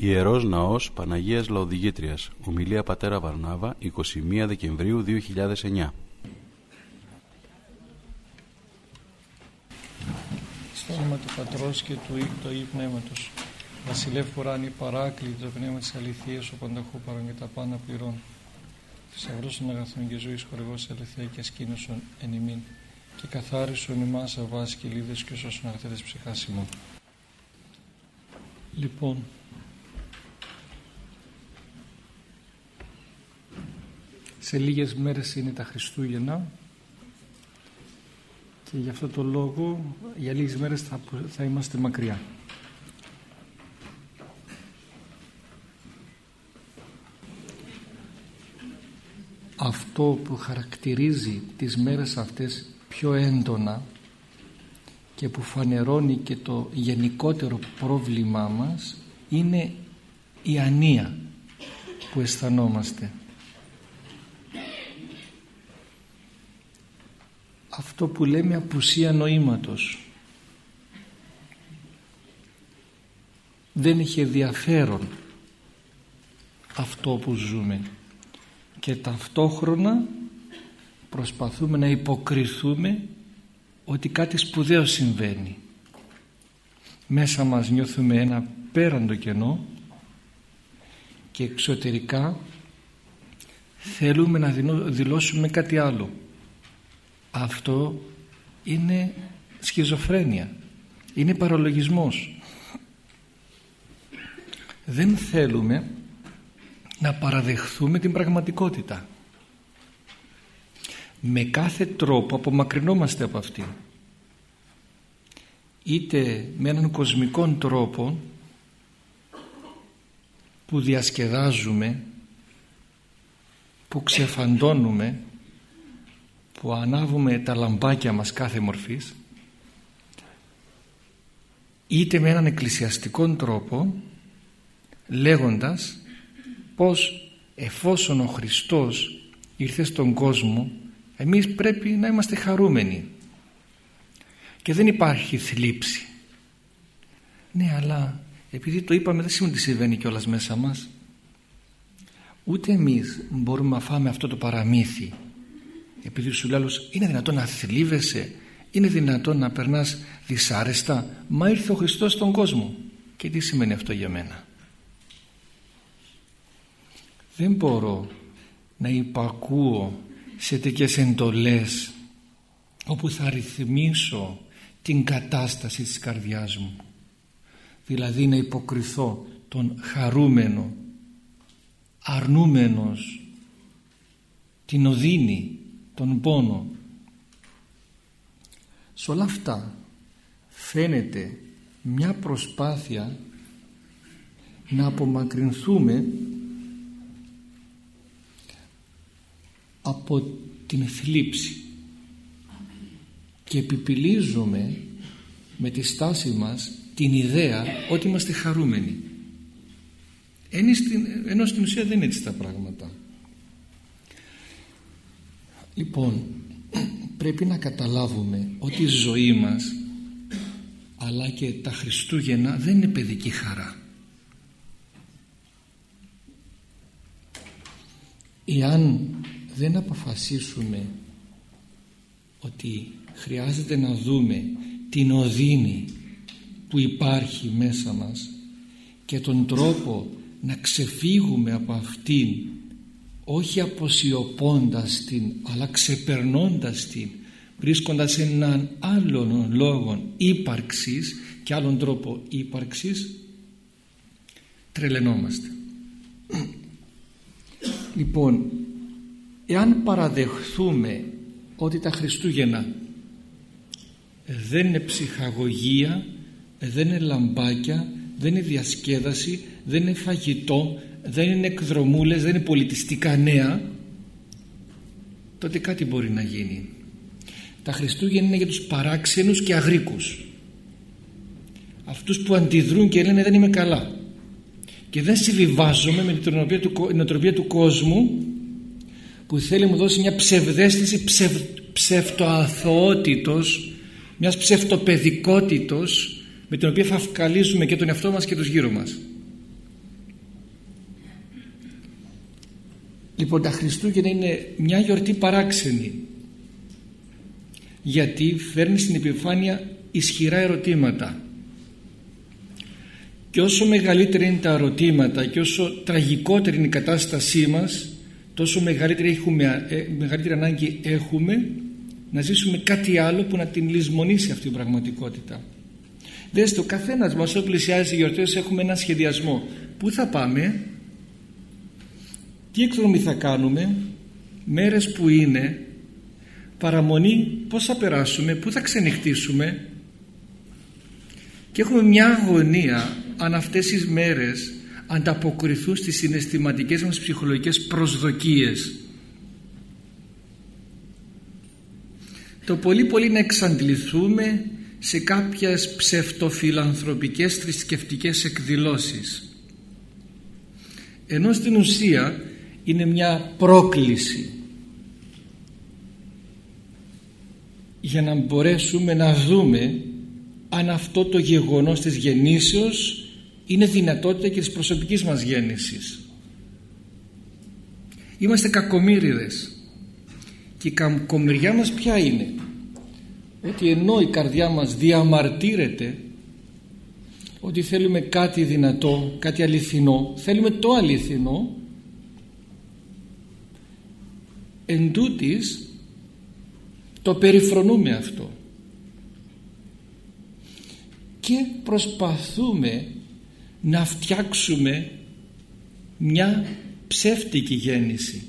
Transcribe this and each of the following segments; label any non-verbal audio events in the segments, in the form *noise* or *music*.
Ιερός Ναός Παναγίας Λαοδηγήτριας. Ομιλία Πατέρα Βαρνάβα 21 Δεκεμβρίου 2009 Στο όνομα του Πατρός και του Υιού το Υιού Πνεύματος. Βασιλεύ Πουράνη παράκλητο το πνεύμα της αληθείας ο πανταχού παρόν και τα πάντα πληρών. Θησαυρός των αγαθών και ζωής χορηγός αληθεία και ασκήνωσον εν ημίν. Και καθάρισον ημάς αβάς και λίδες και σώσον αγαθέτες ψυχάς ημών. Λοιπόν, σε λίγες μέρες είναι τα Χριστούγεννα και γι' αυτό το λόγο για λίγες μέρες θα, θα είμαστε μακριά. Αυτό που χαρακτηρίζει τις μέρες αυτές πιο έντονα και που φανερώνει και το γενικότερο πρόβλημά μας είναι η ανία που αισθανόμαστε. Αυτό που λέμε απουσία νοήματος. Δεν έχει ενδιαφέρον αυτό που ζούμε. Και ταυτόχρονα προσπαθούμε να υποκριθούμε ότι κάτι σπουδαίο συμβαίνει. Μέσα μας νιώθουμε ένα πέραντο κενό και εξωτερικά θέλουμε να δηλώσουμε κάτι άλλο αυτό είναι σχιζοφρένεια. Είναι παρολογισμός. Δεν θέλουμε να παραδεχθούμε την πραγματικότητα. Με κάθε τρόπο απομακρυνόμαστε από αυτήν. Είτε με έναν κοσμικό τρόπο που διασκεδάζουμε που ξεφαντώνουμε που ανάβουμε τα λαμπάκια μας κάθε μορφής είτε με έναν εκκλησιαστικό τρόπο λέγοντας πως εφόσον ο Χριστός ήρθε στον κόσμο εμείς πρέπει να είμαστε χαρούμενοι. Και δεν υπάρχει θλίψη. Ναι αλλά επειδή το είπαμε δεν σημαίνει ότι συμβαίνει κιόλας μέσα μας. Ούτε εμείς μπορούμε να φάμε αυτό το παραμύθι επειδή σου λέω είναι δυνατόν να θλίβεσαι είναι δυνατόν να περνάς δυσάρεστα μα ήρθε ο Χριστός στον κόσμο και τι σημαίνει αυτό για μένα; Δεν μπορώ να υπακούω σε τέτοιες εντολές όπου θα ρυθμίσω την κατάσταση της καρδιάς μου. Δηλαδή να υποκριθώ τον χαρούμενο αρνούμενος την οδύνη τον πόνο. Σε όλα αυτά φαίνεται μια προσπάθεια να απομακρυνθούμε από την θλίψη. Και επιπιλίζουμε με τη στάση μας την ιδέα ότι είμαστε χαρούμενοι. Ενώ στην ουσία δεν είναι έτσι τα πράγματα Λοιπόν, πρέπει να καταλάβουμε ότι η ζωή μας αλλά και τα Χριστούγεννα δεν είναι παιδική χαρά. Εάν δεν αποφασίσουμε ότι χρειάζεται να δούμε την οδύνη που υπάρχει μέσα μας και τον τρόπο να ξεφύγουμε από αυτήν όχι αποσιωπώντας την αλλά ξεπερνώντας την βρίσκοντας έναν άλλον λόγο ύπαρξης και άλλον τρόπο ύπαρξης τρελαινόμαστε. Λοιπόν εάν παραδεχθούμε ότι τα Χριστούγεννα δεν είναι ψυχαγωγία δεν είναι λαμπάκια δεν είναι διασκέδαση δεν είναι φαγητό δεν είναι εκδρομούλες, δεν είναι πολιτιστικά νέα. Τότε κάτι μπορεί να γίνει. Τα Χριστούγεννα είναι για τους παράξενους και αγρίκους. Αυτούς που αντιδρούν και λένε δεν είμαι καλά και δεν συμβιβάζομαι με την νοοτροπία του, του κόσμου που θέλει να μου δώσει μια ψευδέστηση ψευ, ψευτοαθωότητος μιας ψευτοπαιδικότητος με την οποία θα αυκαλίζουμε και τον εαυτό μας και τους γύρω μας Λοιπόν τα Χριστούγεννα είναι μια γιορτή παράξενη γιατί φέρνει στην επιφάνεια ισχυρά ερωτήματα και όσο μεγαλύτερα είναι τα ερωτήματα και όσο τραγικότερη είναι η κατάστασή μας τόσο μεγαλύτερη, έχουμε, ε, μεγαλύτερη ανάγκη έχουμε να ζήσουμε κάτι άλλο που να την λησμονήσει αυτή η πραγματικότητα. Δες ο καθένας μας όσο πλησιάζει οι γιορτές έχουμε ένα σχεδιασμό. Πού θα πάμε, τι εκδρομή θα κάνουμε, μέρες που είναι, παραμονή πώς θα περάσουμε, πού θα ξενυχτήσουμε και έχουμε μια αγωνία αν αυτές τις μέρες ανταποκριθούν στις συναισθηματικές μας ψυχολογικές προσδοκίες. Το πολύ πολύ να εξαντληθούμε σε κάποιες ψευτοφιλανθρωπικές θρησκευτικές εκδηλώσεις. Ενώ στην ουσία είναι μια πρόκληση για να μπορέσουμε να δούμε αν αυτό το γεγονός της γεννήσεως είναι δυνατότητα και της προσωπικής μας γέννησης. Είμαστε κακομύριδες και η κακομυριά μας ποια είναι; Ότι ενώ η καρδιά μας διαμαρτύρεται ότι θέλουμε κάτι δυνατό, κάτι αληθινό θέλουμε το αληθινό εν το περιφρονούμε αυτό. Και προσπαθούμε να φτιάξουμε μια ψεύτικη γέννηση.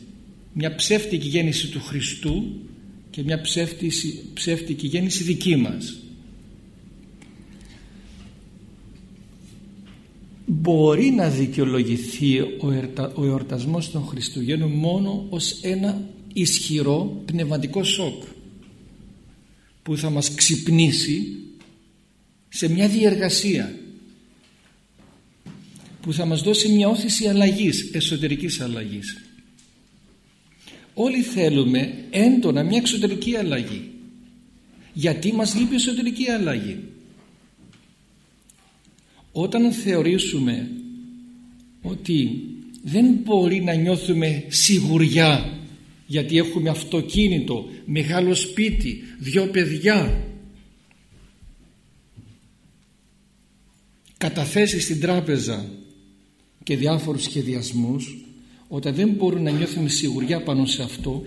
Μια ψεύτικη γέννηση του Χριστού και μια ψεύτικη, ψεύτικη γέννηση δική μας. Μπορεί να δικαιολογηθεί ο, ερτα, ο εορτασμός των Χριστουγέννων μόνο ως ένα ισχυρό πνευματικό σοκ που θα μας ξυπνήσει σε μια διεργασία που θα μας δώσει μια όθηση αλλαγής, εσωτερικής αλλαγής. Όλοι θέλουμε έντονα μια εξωτερική αλλαγή. Γιατί μας λείπει εσωτερική αλλαγή; Όταν θεωρήσουμε ότι δεν μπορεί να νιώθουμε σιγουριά γιατί έχουμε αυτοκίνητο, μεγάλο σπίτι, δυο παιδιά. Καταθέσεις στην τράπεζα και διάφορους σχεδιασμούς όταν δεν μπορούμε να νιώθουμε σιγουριά πάνω σε αυτό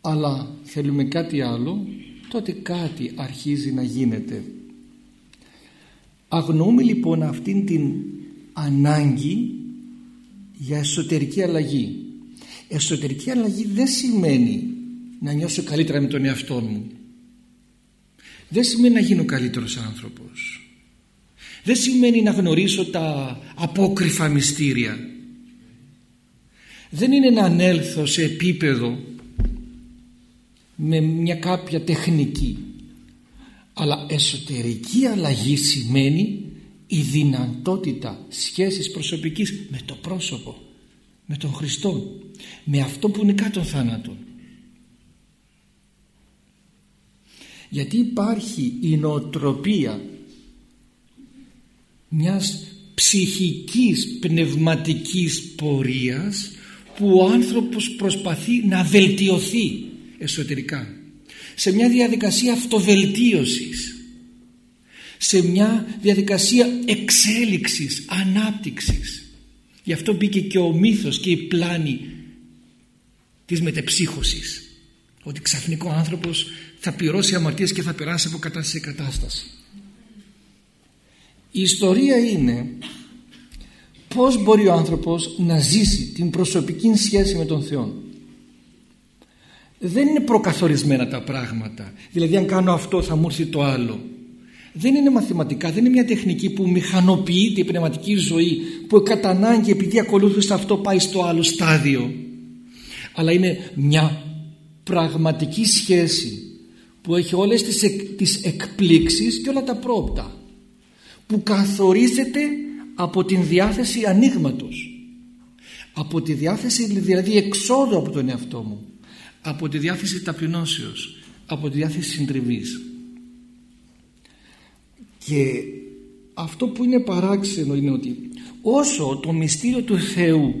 αλλά θέλουμε κάτι άλλο τότε κάτι αρχίζει να γίνεται. Αγνοούμε λοιπόν αυτήν την ανάγκη για εσωτερική αλλαγή εσωτερική αλλαγή δεν σημαίνει να νιώσω καλύτερα με τον εαυτό μου. Δεν σημαίνει να γίνω καλύτερος άνθρωπος. Δεν σημαίνει να γνωρίσω τα απόκριφα μυστήρια. Δεν είναι να ανέλθω σε επίπεδο με μια κάποια τεχνική. Αλλά εσωτερική αλλαγή σημαίνει η δυνατότητα σχέσης προσωπικής με το πρόσωπο με τον Χριστό με αυτό που είναι κάτω θάνατο γιατί υπάρχει η νοοτροπία μιας ψυχικής πνευματικής πορείας που ο άνθρωπος προσπαθεί να βελτιωθεί εσωτερικά. Σε μια διαδικασία αυτοβελτίωσης. Σε μια διαδικασία εξέλιξης, ανάπτυξης γι' αυτό μπήκε και ο μύθος και η πλάνη της μετεψύχωσης. Ότι ξαφνικό άνθρωπος θα πληρώσει αμαρτίες και θα περάσει από κατάσταση σε κατάσταση. Η ιστορία είναι πώς μπορεί ο άνθρωπος να ζήσει την προσωπική σχέση με τον Θεό. Δεν είναι προκαθορισμένα τα πράγματα. Δηλαδή αν κάνω αυτό θα μου έρθει το άλλο δεν είναι μαθηματικά, δεν είναι μια τεχνική που μηχανοποιεί την πνευματική ζωή που κατά ανάγκη επειδή ακολούθησε αυτό πάει στο άλλο στάδιο. Αλλά είναι μια πραγματική σχέση που έχει όλες τις, εκ, τις εκπλήξεις και όλα τα πρόπτα που καθορίζεται από την διάθεση ανοίγματος. από τη διάθεση δηλαδή εξόδου από τον εαυτό μου. Από τη διάθεση ταπεινώσεως. Από τη διάθεση συντριβής και αυτό που είναι παράξενο είναι ότι όσο το μυστήριο του Θεού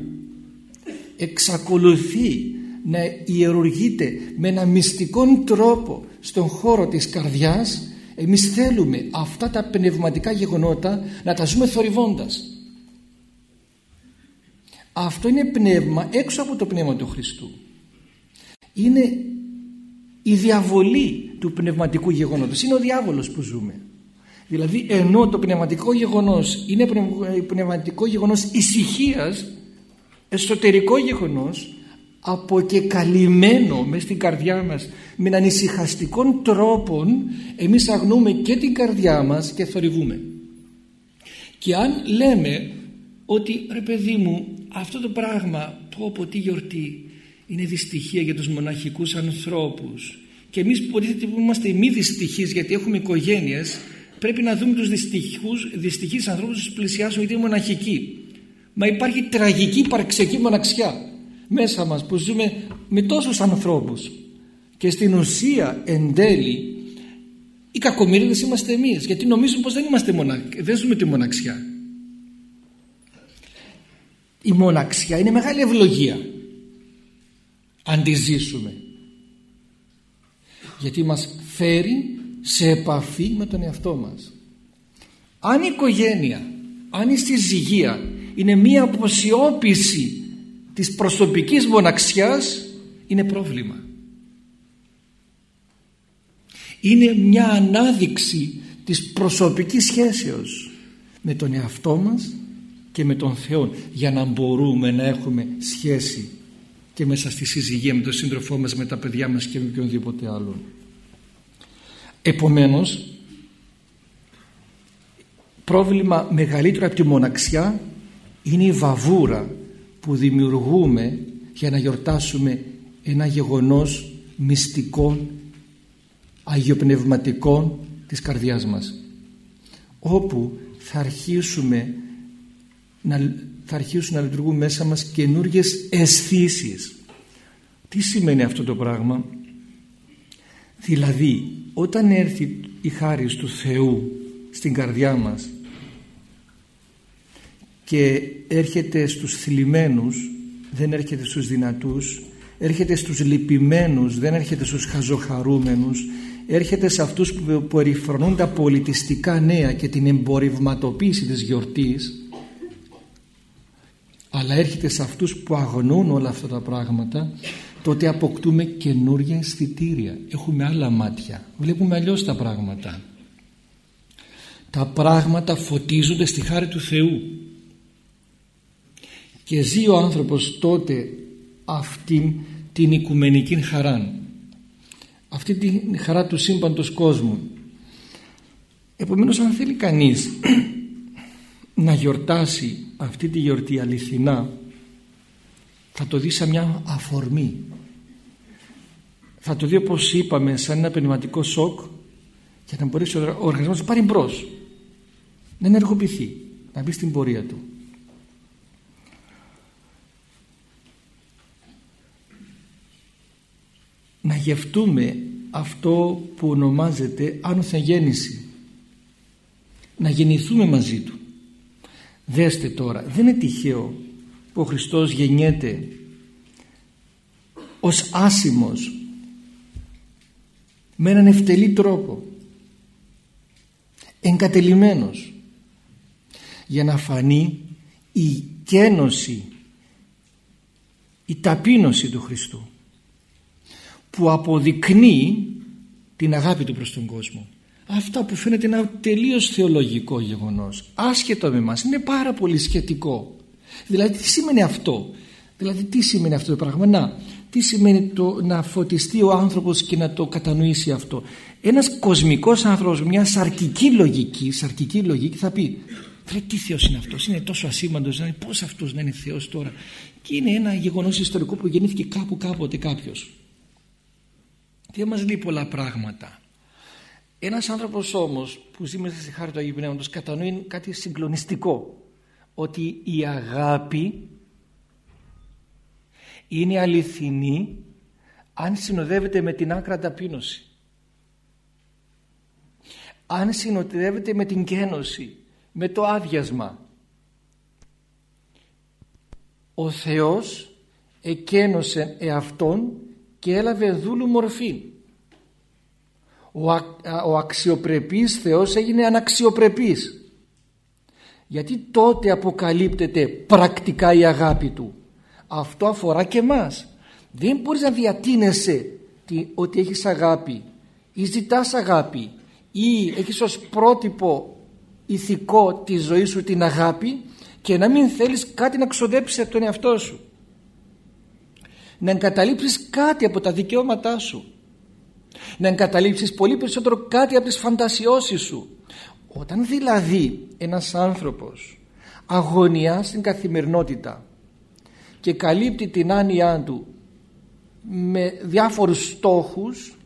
εξακολουθεί να ιερουργείται με ένα μυστικό τρόπο στον χώρο της καρδιάς εμείς θέλουμε αυτά τα πνευματικά γεγονότα να τα ζούμε θορυβώντας. Αυτό είναι πνεύμα έξω από το πνεύμα του Χριστού. Είναι η διαβολή του πνευματικού γεγονότος. Είναι ο διάβολος που ζούμε δηλαδή ενώ το πνευματικό γεγονός είναι πνευματικό γεγονός ησυχίας εσωτερικό γεγονός αποκεκαλυμμένο μες στην καρδιά μας με έναν ησυχαστικό τρόπο εμείς αγνούμε και την καρδιά μας και θορυβούμε. Και αν λέμε ότι ρε παιδί μου αυτό το πράγμα πω από τι γιορτή είναι δυστυχία για τους μοναχικούς ανθρώπους και εμείς που είμαστε μη δυστυχείς γιατί έχουμε οικογένειες πρέπει να δούμε τους δυστυχούς, δυστυχείς ανθρώπους που πλησιάσουν γιατί είναι μοναχικοί. Μα υπάρχει τραγική υπαρξιακή μοναξιά μέσα μας που ζούμε με τόσους ανθρώπους. Και στην ουσία εν τέλει οι κακομύριδες είμαστε εμείς γιατί νομίζουμε πως δεν, είμαστε μονα... δεν ζούμε τη μοναξιά. Η μοναξιά είναι μεγάλη ευλογία αν τη ζήσουμε. Γιατί μας φέρει σε επαφή με τον εαυτό μας αν η οικογένεια αν η συζυγία είναι μία αποσιώπηση της προσωπικής μοναξιάς είναι πρόβλημα είναι μια ανάδειξη της προσωπικής σχέσεως με τον εαυτό μας και με τον Θεό για να μπορούμε να έχουμε σχέση και μέσα στη συζυγία με τον σύντροφό μας, με τα παιδιά μας και με οποιονδήποτε άλλον. Επομένως, πρόβλημα μεγαλύτερο από τη μοναξιά είναι η βαβούρα που δημιουργούμε για να γιορτάσουμε ένα γεγονός μυστικό, αγιοπνευματικό της καρδιάς μας όπου θα αρχίσουμε να, θα αρχίσουν να λειτουργούν μέσα μας καινούργιες αισθήσεις. Τι σημαίνει αυτό το πράγμα; Δηλαδή όταν έρθει η χάρη του Θεού στην καρδιά μας και έρχεται στους θλιμμένους δεν έρχεται στους δυνατούς έρχεται στους λυπημένους δεν έρχεται στους χαζοχαρούμενους έρχεται σε αυτούς που περιφρονούν τα πολιτιστικά νέα και την εμπορευματοποίηση της γιορτής αλλά έρχεται σε αυτούς που αγνούν όλα αυτά τα πράγματα τότε αποκτούμε καινούργια αισθητήρια. Έχουμε άλλα μάτια. Βλέπουμε αλλιώς τα πράγματα. Τα πράγματα φωτίζονται στη χάρη του Θεού. Και ζει ο άνθρωπος τότε αυτήν την οικουμενική χαρά αυτή την χαρά του σύμπαντος κόσμου. Επομένως αν θέλει κανείς *clears throat* να γιορτάσει αυτή τη γιορτή αληθινά θα το δεις σαν μια αφορμή. Θα το δει όπως είπαμε σαν ένα πνευματικό σοκ για να μπορέσει ο οργανισμός να πάρει μπρος. Να ενεργοποιηθεί να μπει στην πορεία του. Να γευτούμε αυτό που ονομάζεται άνωθεν γέννηση να γεννηθούμε μαζί του. Δέστε τώρα δεν είναι τυχαίο που ο Χριστός γεννιέται ως άσημος με έναν ευτελή τρόπο εγκατελειμμένος για να φανεί η κένωση η ταπείνωση του Χριστού που αποδεικνύει την αγάπη του προς τον κόσμο. Αυτά που φαίνεται ένα τελείως θεολογικό γεγονός άσχετο με μας είναι πάρα πολύ σχετικό δηλαδή τι σημαίνει αυτό; Δηλαδή τι σημαίνει αυτό το πράγμα; Να τι σημαίνει το να φωτιστεί ο άνθρωπος και να το κατανοήσει αυτό; Ένας κοσμικός άνθρωπος μια σαρκική λογική σαρκική λογική θα πει Λέει, τι Θεός είναι αυτός, είναι τόσο ασήμαντος, δηλαδή πώς αυτός να είναι Θεός τώρα; Και είναι ένα γεγονός ιστορικό που γεννήθηκε κάπου κάποτε κάποιος. Δεν μας λέει πολλά πράγματα. Ένας άνθρωπος όμως που ζει μέσα στη χάρη του Αγίου Πνεύματος κατανοεί κάτι συγκλονιστικό. Ότι η αγάπη είναι αληθινή αν συνοδεύεται με την άκρα ταπείνωση. Αν συνοδεύεται με την κένωση, με το άδειασμα. Ο Θεός εκένωσε εαυτόν και έλαβε δούλου μορφή ο, α, ο αξιοπρεπής Θεός έγινε αναξιοπρεπής γιατί τότε αποκαλύπτεται πρακτικά η αγάπη Του. Αυτό αφορά και μας δεν μπορείς να διατείνεσαι ότι έχεις αγάπη ή ζητάς αγάπη ή έχεις ως πρότυπο ηθικό τη ζωή σου την αγάπη και να μην θέλεις κάτι να ξοδέψεις από τον εαυτό σου. Να εγκαταλείψεις κάτι από τα δικαιώματά σου. Να εγκαταλείψεις πολύ περισσότερο κάτι από τις φαντασιώσεις σου όταν δηλαδή ένας άνθρωπος αγωνιά στην καθημερινότητα και καλύπτει την άνοιά του με διάφορους στόχους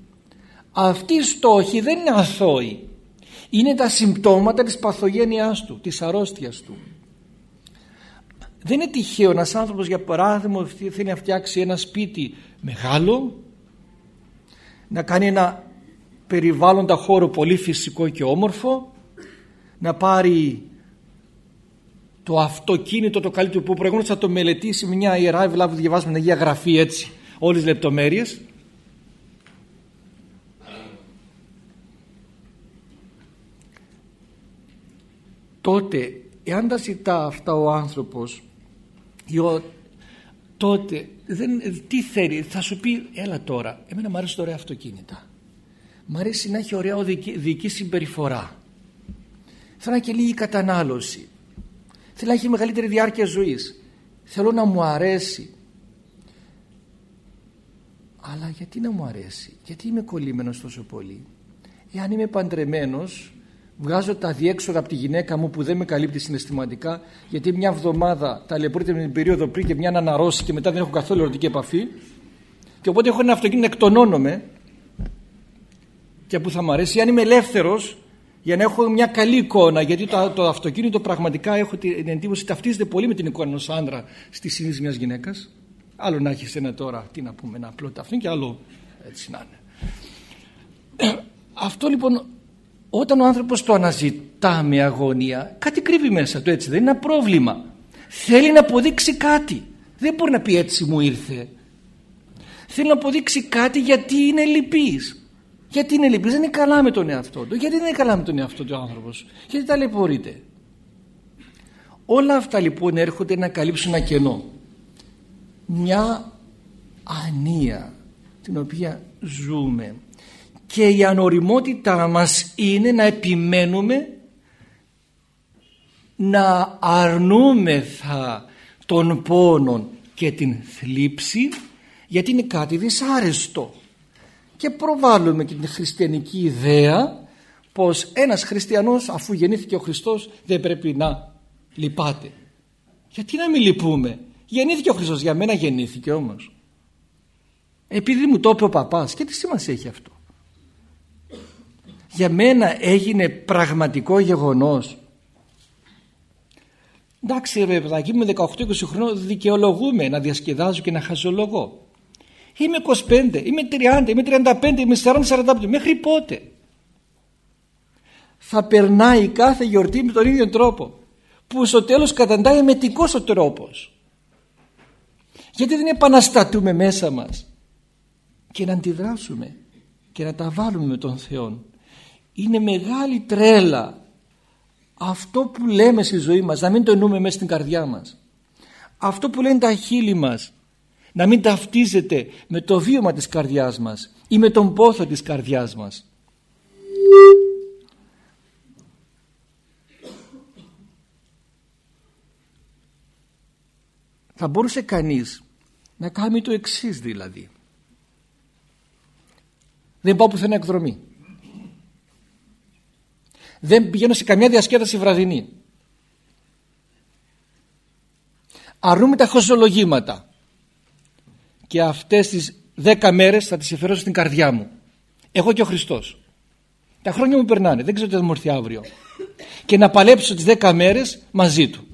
αυτοί οι στόχοι δεν είναι αθώοι. Είναι τα συμπτώματα της παθογένειάς του της αρρώστιας του. Δεν είναι τυχαίο ένας άνθρωπος για παράδειγμα θέλει να φτιάξει ένα σπίτι μεγάλο να κάνει ένα περιβάλλοντα χώρο πολύ φυσικό και όμορφο να πάρει το αυτοκίνητο το καλύτερο που προηγούμενος θα το μελετήσει μια ιερά ευλάβη που διαβάζουμε την Αγία Γραφή έτσι όλες τις λεπτομέρειες. Τότε εάν τα ζητά αυτά ο άνθρωπος τότε δεν, τι θέλει θα σου πει έλα τώρα εμένα μου αρέσει ωραία αυτοκίνητα. Μ' αρέσει να έχει ωραία οδική, δική συμπεριφορά θέλω να και λίγη κατανάλωση. Θέλω να έχει μεγαλύτερη διάρκεια ζωής. Θέλω να μου αρέσει. Αλλά γιατί να μου αρέσει; Γιατί είμαι κολλημένος τόσο πολύ; Εάν είμαι παντρεμένος βγάζω τα διέξοδα από τη γυναίκα μου που δεν με καλύπτει συναισθηματικά γιατί μια εβδομάδα ταλαιπωρείται με την περίοδο πριν και μια να αναρρώσει και μετά δεν έχω καθόλου ερωτική επαφή και οπότε έχω ένα αυτοκίνητο εκτονώνομαι και που θα μου αρέσει. Αν είμαι ελεύθερος για να έχω μια καλή εικόνα γιατί το, το αυτοκίνητο πραγματικά έχω την εντύπωση ταυτίζεται πολύ με την εικόνα ενός άντρα στη συνείδηση μιας γυναίκας. Άλλο να έχεις ένα τώρα τι να πούμε ένα απλό ταυτό και άλλο έτσι να είναι. Αυτό λοιπόν όταν ο άνθρωπος το αναζητά με αγωνία κάτι κρύβει μέσα του έτσι δεν είναι ένα πρόβλημα. Θέλει να αποδείξει κάτι. Δεν μπορεί να πει έτσι μου ήρθε θέλει να αποδείξει κάτι γιατί είναι λυπής γιατί είναι λυπής δεν είναι καλά με τον εαυτό του. Γιατί δεν είναι καλά με τον εαυτό του ο άνθρωπος. Γιατί ταλαιπωρείται. Όλα αυτά λοιπόν έρχονται να καλύψουν ένα κενό. Μια ανία την οποία ζούμε. Και η ανοριμότητά μας είναι να επιμένουμε να αρνούμεθα τον πόνο και την θλίψη γιατί είναι κάτι δυσάρεστο και προβάλλουμε και την χριστιανική ιδέα πως ένας χριστιανός αφού γεννήθηκε ο Χριστός δεν πρέπει να λυπάται. Γιατί να μην λυπούμε; Γεννήθηκε ο Χριστός. Για μένα γεννήθηκε όμως. Επειδή μου το είπε ο παπάς και τι σημασία έχει αυτό; Για μένα έγινε πραγματικό γεγονός. Εντάξει ρε παιδάκι είμαι 18-20 χρονών δικαιολογούμε να διασκεδάζω και να χαζολογώ είμαι 25, είμαι 30, είμαι 35, είμαι 40-45 μέχρι πότε; Θα περνάει κάθε γιορτή με τον ίδιο τρόπο που στο τέλος καταντάει μετικός ο τρόπος. Γιατί δεν επαναστατούμε μέσα μας; Και να αντιδράσουμε και να τα βάλουμε με τον Θεό είναι μεγάλη τρέλα αυτό που λέμε στη ζωή μας να μην το εννοούμε μέσα στην καρδιά μας. Αυτό που λένε τα χείλη μας να μην ταυτίζεται με το βίωμα της καρδιάς μας ή με τον πόθο της καρδιάς μας. Θα μπορούσε κανείς να κάνει το εξής δηλαδή. Δεν πάω πουθενά εκδρομή. Δεν πηγαίνω σε καμιά διασκέδαση βραδινή. Αρνούμε τα χωζολογήματα και αυτές τις δέκα μέρες θα τις εφερώσω στην καρδιά μου. Εγώ και ο Χριστός. Τα χρόνια μου περνάνε, δεν ξέρω τι θα μου έρθει αύριο. Και να παλέψω τις δέκα μέρες μαζί Του.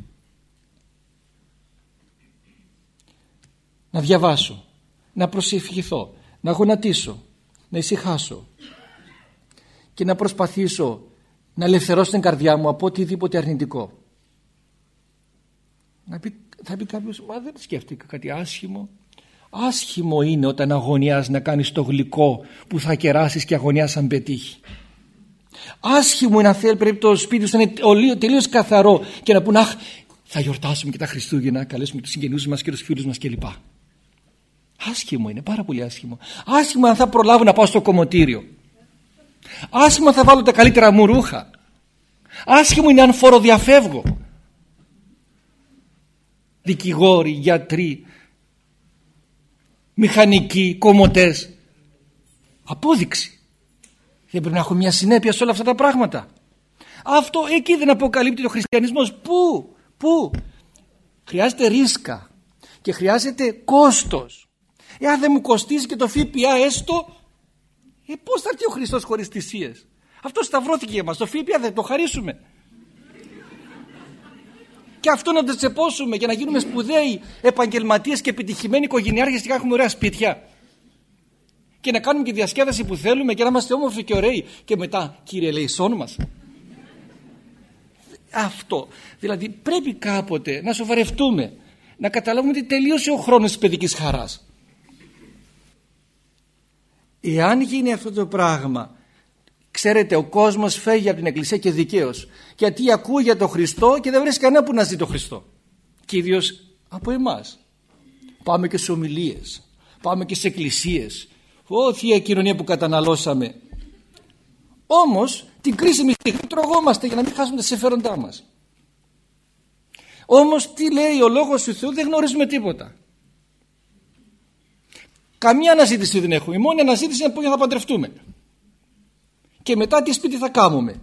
Να διαβάσω, να προσευχηθώ, να γονατίσω, να ησυχάσω και να προσπαθήσω να ελευθερώσω την καρδιά μου από οτιδήποτε αρνητικό. Να πει, θα πει κάποιος, μα δεν σκέφτηκα κάτι άσχημο. Άσχημο είναι όταν αγωνιάς να κάνεις το γλυκό που θα κεράσεις και αγωνιάς αν πετύχει. Άσχημο είναι αν θέλει πρέπει το σπίτι σου να είναι τελείως καθαρό και να πούνε αχ θα γιορτάσουμε και τα Χριστούγεννα καλέσουμε τους συγγενείς μας και τους φίλους μας κλπ. Άσχημο είναι πάρα πολύ άσχημο. Άσχημο αν θα προλάβω να πάω στο κομμωτήριο. Άσχημο αν θα βάλω τα καλύτερα μου ρούχα. Άσχημο είναι αν φοροδιαφεύγω. Δικηγόροι, γιατροί μηχανικοί, κομμωτές. Απόδειξη. Δεν πρέπει να έχω μια συνέπεια σε όλα αυτά τα πράγματα. Αυτό εκεί δεν αποκαλύπτει το χριστιανισμός. Πού, πού; Χρειάζεται ρίσκα και χρειάζεται κόστος. Εάν δεν μου κοστίζει και το ΦΠΑ έστω ε, πώς θα έρθει ο Χριστός χωρίς θυσίες; Αυτό σταυρώθηκε για μας. Το ΦΠΑ δεν το χαρίσουμε και αυτό να το τσεπώσουμε για να γίνουμε σπουδαίοι επαγγελματίες και επιτυχημένοι οικογενειάρχες και να έχουμε ωραία σπίτια. Και να κάνουμε και διασκέδαση που θέλουμε και να είμαστε όμορφοι και ωραίοι. Και μετά, κύριε, λέει σόν μας. Αυτό. Δηλαδή πρέπει κάποτε να σοβαρευτούμε. Να καταλάβουμε ότι τελείωσε ο χρόνος της παιδικής χαράς. Εάν γίνει αυτό το πράγμα Ξέρετε, ο κόσμος φεύγει από την Εκκλησία και δικαίως. Γιατί ακούει για τον Χριστό και δεν βρίσκει κανένα που να ζει τον Χριστό. Και ιδίως από εμάς. Πάμε και σε ομιλίες. Πάμε και σε εκκλησίες. Ω θεία κοινωνία που καταναλώσαμε. Όμως την κρίσιμη στιγμή τρογόμαστε για να μην χάσουμε τα συμφέροντά μας. Όμως τι λέει ο λόγος του Θεού δεν γνωρίζουμε τίποτα. Καμία αναζήτηση δεν έχουμε. Η μόνη αναζήτηση είναι που θα παντρευτούμε και μετά τι σπίτι θα κάνουμε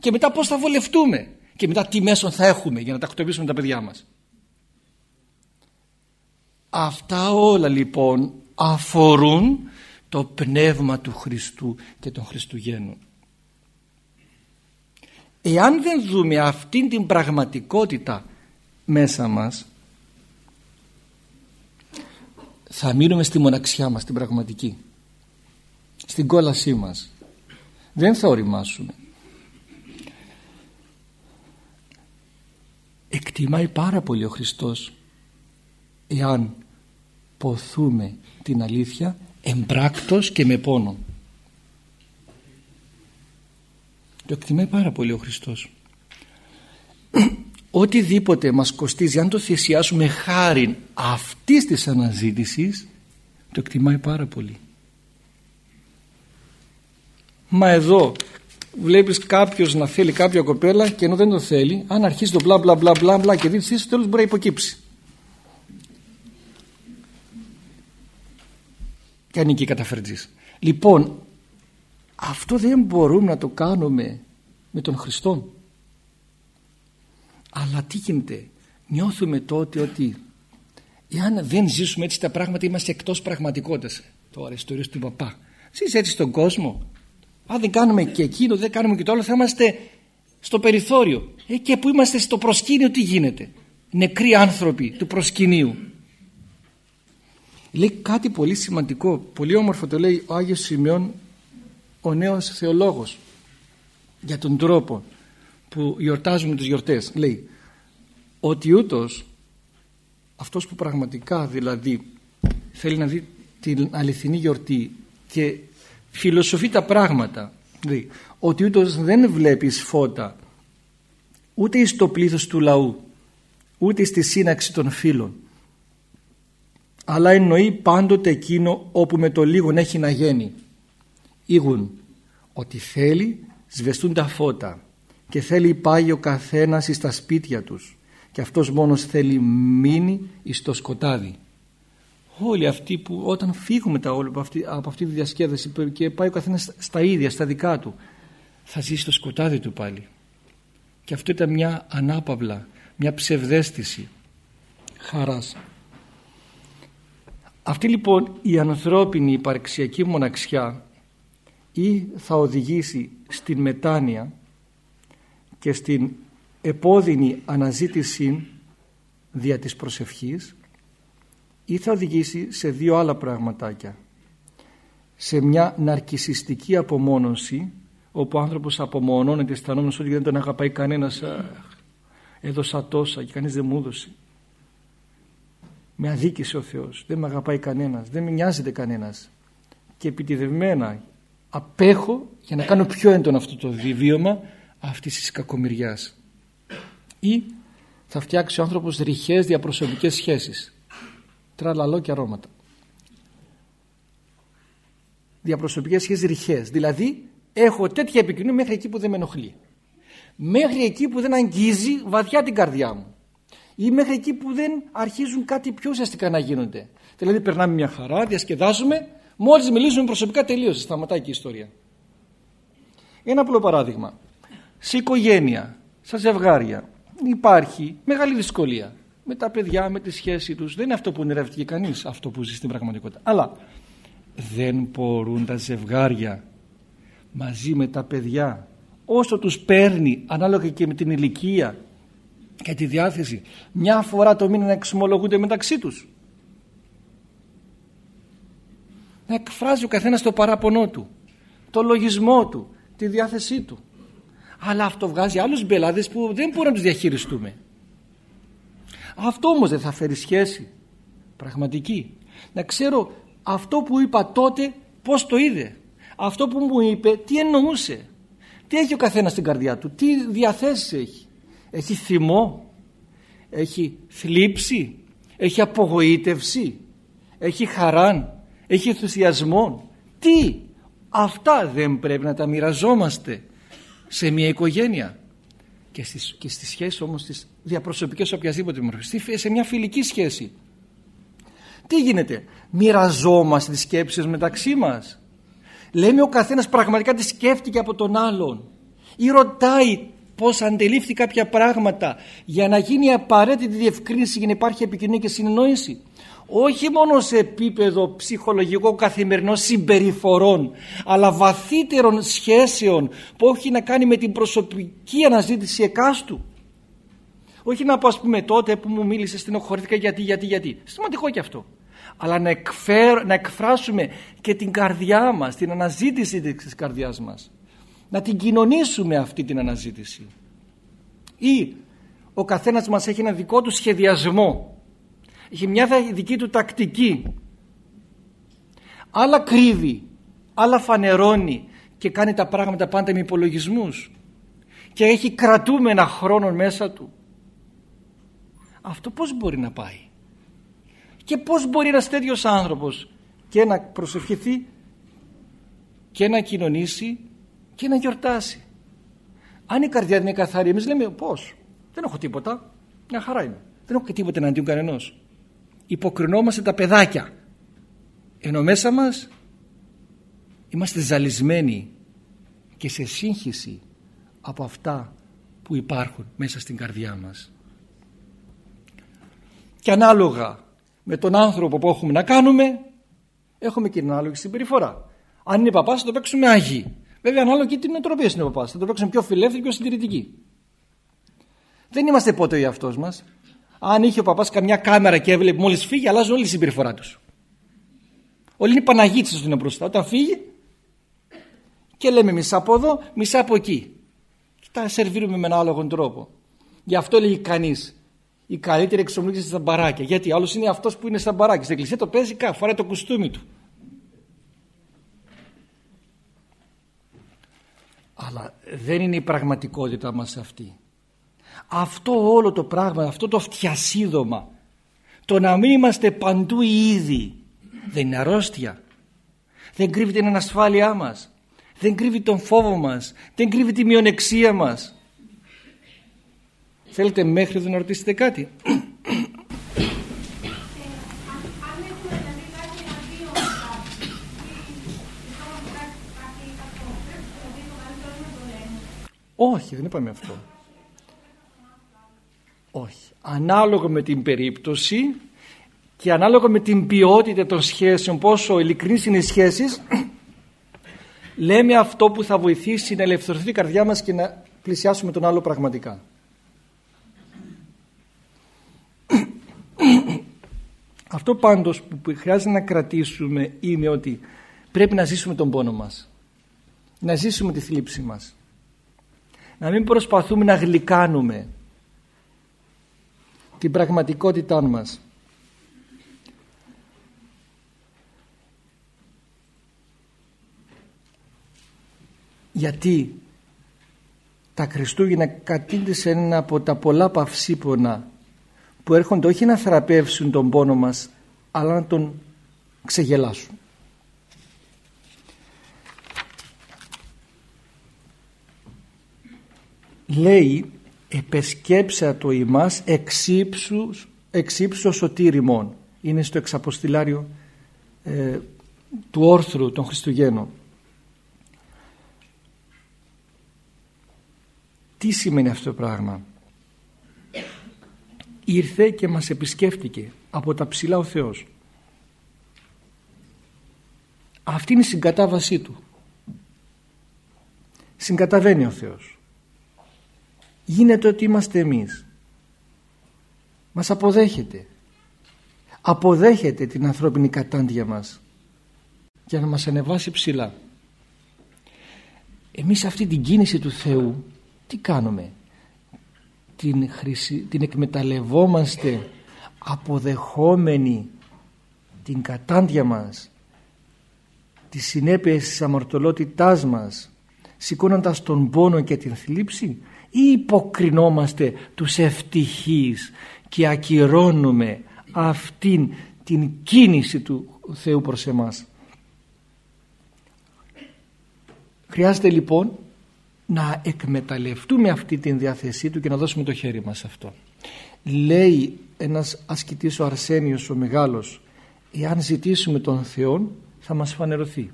και μετά πώς θα βολευτούμε και μετά τι μέσον θα έχουμε για να τακτοποιήσουμε τα παιδιά μας. Αυτά όλα λοιπόν αφορούν το πνεύμα του Χριστού και των Χριστουγέννων. Εάν δεν δούμε αυτήν την πραγματικότητα μέσα μας θα μείνουμε στη μοναξιά μας την πραγματική στην κόλασή μας δεν θα οριμάσουμε. Εκτιμάει πάρα πολύ ο Χριστός εάν ποθούμε την αλήθεια εμπράκτος και με πόνο το εκτιμάει πάρα πολύ ο Χριστός. Οτιδήποτε μας κοστίζει αν το θυσιάσουμε χάρη αυτής της αναζήτησης το εκτιμάει πάρα πολύ Μα εδώ βλέπεις κάποιος να θέλει κάποια κοπέλα και ενώ δεν το θέλει, αν αρχίσει το μπλα μπλα μπλα μπλα, μπλα και δει στο τέλος μπορεί να υποκύψει. Και ανήκει καταφερτζής. Λοιπόν, αυτό δεν μπορούμε να το κάνουμε με τον Χριστό. Αλλά τι γίνεται, νιώθουμε τότε ότι εάν δεν ζήσουμε έτσι τα πράγματα είμαστε εκτός πραγματικότητας. Τώρα ιστορίες του παπά. Ζεις έτσι στον κόσμο; Αν δεν κάνουμε και εκείνο, δεν κάνουμε και το άλλο, θα είμαστε στο περιθώριο. Ε, και που είμαστε στο προσκήνιο τι γίνεται; Νεκροί άνθρωποι του προσκυνίου. Λέει κάτι πολύ σημαντικό, πολύ όμορφο το λέει ο Άγιος Σημειών, ο νέος θεολόγος, για τον τρόπο που γιορτάζουμε τις γιορτές. Λέει ότι ούτως αυτός που πραγματικά δηλαδή θέλει να δει την αληθινή γιορτή και φιλοσοφεί τα πράγματα. Δηλαδή, ότι ούτως δεν βλέπεις φώτα ούτε στο πλήθος του λαού ούτε στη σύναξη των φίλων. Αλλά εννοεί πάντοτε εκείνο όπου με το λίγον έχει να γίνει ήγουν ότι θέλει σβεστούν τα φώτα και θέλει πάει ο καθένας στα σπίτια τους και αυτός μόνος θέλει μείνει στο σκοτάδι όλοι αυτοί που όταν φύγουμε τα όλα από αυτή, από αυτή τη διασκέδαση και πάει ο καθένας στα ίδια, στα δικά του θα ζήσει στο σκοτάδι του πάλι. Και αυτό ήταν μια ανάπαυλα μια ψευδέστηση χαράς. Αυτή λοιπόν η ανθρώπινη υπαρξιακή μοναξιά ή θα οδηγήσει στην μετάνοια και στην επώδυνη αναζήτηση δια της προσευχής ή θα οδηγήσει σε δύο άλλα πραγματάκια. Σε μια ναρκισιστική απομόνωση όπου ο άνθρωπος απομονώνεται αισθανόμενος ότι δεν τον αγαπάει κανένας έδωσα τόσα και κανείς δεν μου έδωσε. Με αδίκησε ο Θεός. Δεν με αγαπάει κανένας. Δεν με νοιάζεται κανένας. Και επιτιδευμένα απέχω για να κάνω πιο έντονο αυτό το βίωμα αυτής της κακομοιριάς. Ή θα φτιάξει ο άνθρωπος ρηχές διαπροσωπικές σχέσεις τραλαλό και αρώματα. Διαπροσωπικές σχέσεις ρηχές. Δηλαδή έχω τέτοια επικοινωνία μέχρι εκεί που δεν με ενοχλεί. Μέχρι εκεί που δεν αγγίζει βαθιά την καρδιά μου. Ή μέχρι εκεί που δεν αρχίζουν κάτι πιο ουσιαστικά να γίνονται. Δηλαδή περνάμε μια χαρά, διασκεδάζουμε. Μόλις μιλήσουμε προσωπικά τελείωσε. Σταματάει και η ιστορία. Ένα απλό παράδειγμα. Σε οικογένεια, στα ζευγάρια υπάρχει μεγάλη δυσκολία με τα παιδιά, με τη σχέση τους. Δεν είναι αυτό που ονειρεύτηκε κανείς αυτό που ζει στην πραγματικότητα. Αλλά δεν μπορούν τα ζευγάρια μαζί με τα παιδιά όσο τους παίρνει ανάλογα και με την ηλικία και τη διάθεση μια φορά το μήνα να εξομολογούνται μεταξύ τους. Να εκφράζει ο καθένας το παράπονό του το λογισμό του τη διάθεσή του. Αλλά αυτό βγάζει άλλους μπελάδες που δεν μπορούμε να τους διαχειριστούμε αυτό όμως δεν θα φέρει σχέση. Πραγματική. Να ξέρω αυτό που είπα τότε πως το είδε. Αυτό που μου είπε τι εννοούσε. Τι έχει ο καθένας στην καρδιά του τι διαθέσεις έχει. Έχει θυμό έχει θλίψη έχει απογοήτευση έχει χαράν έχει ενθουσιασμό. Τι αυτά δεν πρέπει να τα μοιραζόμαστε σε μια οικογένεια. Και στις, και στις σχέσεις όμως τις διαπροσωπικές οποιασδήποτε μορφή σε μια φιλική σχέση. Τι γίνεται; Μοιραζόμαστε τις σκέψεις μεταξύ μας. Λέμε ο καθένας πραγματικά τις σκέφτηκε από τον άλλον. Ή ρωτάει πώς αντελήφθη κάποια πράγματα για να γίνει απαραίτητη διευκρίνηση για να υπάρχει επικοινωνία και συνεννόηση. Όχι μόνο σε επίπεδο ψυχολογικό καθημερινών συμπεριφορών αλλά βαθύτερων σχέσεων που έχει να κάνει με την προσωπική αναζήτηση εκάστου όχι να πω ας πούμε τότε που μου μίλησες στενοχωρήθηκα γιατί, γιατί, γιατί. Σημαντικό και αυτό. Αλλά να, εκφέρ, να εκφράσουμε και την καρδιά μας, την αναζήτηση της καρδιάς μας. Να την κοινωνήσουμε αυτή την αναζήτηση. Ή ο καθένας μας έχει ένα δικό του σχεδιασμό. Έχει μια δική του τακτική. Άλλα κρύβει, άλλα φανερώνει και κάνει τα πράγματα πάντα με υπολογισμούς. Και έχει κρατούμενα χρόνο μέσα του αυτό πώς μπορεί να πάει; Και πώς μπορεί ένας τέτοιος άνθρωπος και να προσευχηθεί και να κοινωνήσει και να γιορτάσει; Αν η καρδιά δεν είναι καθαρή εμείς λέμε πώς; Δεν έχω τίποτα. Μια χαρά είμαι δεν έχω και τίποτα εναντίον κανενός. Υποκρινόμαστε τα παιδάκια. Ενώ μέσα μας είμαστε ζαλισμένοι και σε σύγχυση από αυτά που υπάρχουν μέσα στην καρδιά μας και ανάλογα με τον άνθρωπο που έχουμε να κάνουμε έχουμε και την ανάλογη συμπεριφορά. Αν είναι παπάς θα το παίξουμε άγιοι. Βέβαια ανάλογα και την νοοτροπία είναι παπάς. Θα το παίξουμε πιο φιλεύθερη, πιο συντηρητική. Δεν είμαστε ποτέ ο εαυτός μας. Αν είχε ο παπάς καμιά κάμερα και έβλεπε μόλις φύγει, αλλάζουν όλη η συμπεριφορά τους. Όλοι είναι Παναγίτσε τους είναι μπροστά. Όταν φύγει και λέμε μισά από εδώ, μισά από εκεί. Και τα σερβίρουμε με έναν τρόπο. Γι' αυτό λέει κανείς, η καλύτερη εξομολόγηση στα μπαράκια. Γιατί άλλος είναι αυτός που είναι στα μπαράκια. Στην εκκλησία το παίζει κάπου, φοράει το κουστούμι του. Αλλά δεν είναι η πραγματικότητα μας αυτή. Αυτό όλο το πράγμα, αυτό το φτιασίδωμα, το να μην είμαστε παντού οι ίδιοι, δεν είναι αρρώστια. Δεν κρύβει την ανασφάλειά μας. Δεν κρύβει τον φόβο μας. Δεν κρύβει τη μειονεξία μας. Θέλετε μέχρι εδώ να ρωτήσετε κάτι; Όχι, δεν είπαμε αυτό. Όχι. Ανάλογα με την περίπτωση και ανάλογα με την ποιότητα των σχέσεων, πόσο ειλικρινείς είναι οι σχέσεις, λέμε αυτό που θα βοηθήσει να ελευθερωθεί η καρδιά μας και να πλησιάσουμε τον άλλο πραγματικά. Αυτό πάντως που χρειάζεται να κρατήσουμε είναι ότι πρέπει να ζήσουμε τον πόνο μας. Να ζήσουμε τη θλίψη μας. Να μην προσπαθούμε να γλυκάνουμε την πραγματικότητά μας. Γιατί τα Χριστούγεννα κατήντησαν ένα από τα πολλά παυσίπονα που έρχονται όχι να θεραπεύσουν τον πόνο μας αλλά να τον ξεγελάσουν. Λέει επεσκέψα το ημάς εξύψους, εξύψου σωτήριμον. Είναι στο εξαποστηλάριο ε, του όρθρου των Χριστουγέννων. Τι σημαίνει αυτό το πράγμα; Ήρθε και μας επισκέφτηκε από τα ψηλά ο Θεός. Αυτή είναι η συγκατάβασή του. Συγκαταβαίνει ο Θεός. Γίνεται ότι είμαστε εμείς. Μας αποδέχεται. Αποδέχεται την ανθρώπινη κατάντια μας για να μας ανεβάσει ψηλά. Εμείς αυτή την κίνηση του Θεού τι κάνουμε; Την, την εκμεταλλευόμαστε αποδεχόμενοι την κατάντια μας τις συνέπειες της αμαρτωλότητάς μας σηκώνοντας τον πόνο και την θλίψη ή υποκρινόμαστε τους ευτυχείς και ακυρώνουμε αυτήν την κίνηση του Θεού προς εμάς. Χρειάζεται λοιπόν να εκμεταλλευτούμε αυτή την διάθεσή του και να δώσουμε το χέρι μας αυτό. Λέει ένας ασκητής ο Αρσένιος ο Μεγάλος εάν ζητήσουμε τον Θεό θα μας φανερωθεί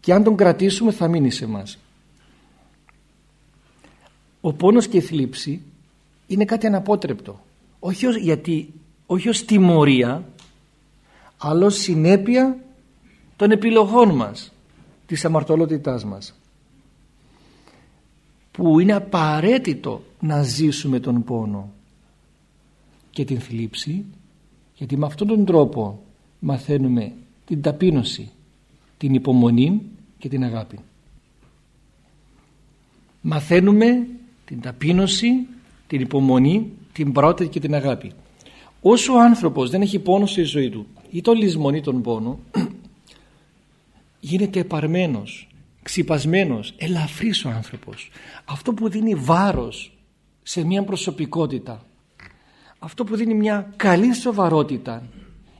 και αν τον κρατήσουμε θα μείνει σε μας. Ο πόνος και η θλίψη είναι κάτι αναπότρεπτο όχι ως, γιατί, όχι ως τιμωρία αλλά ως συνέπεια των επιλογών μας της αμαρτωλότητάς μας που είναι απαραίτητο να ζήσουμε τον πόνο και την θλίψη γιατί με αυτόν τον τρόπο μαθαίνουμε την ταπείνωση, την υπομονή και την αγάπη. Μαθαίνουμε την ταπείνωση, την υπομονή, την πρώτη και την αγάπη. Όσο ο άνθρωπος δεν έχει πόνο στη ζωή του ή το λησμονεί τον πόνο *clears throat* γίνεται επαρμένος ξυπασμένος, ελαφρύς ο άνθρωπος. Αυτό που δίνει βάρος σε μια προσωπικότητα, αυτό που δίνει μια καλή σοβαρότητα,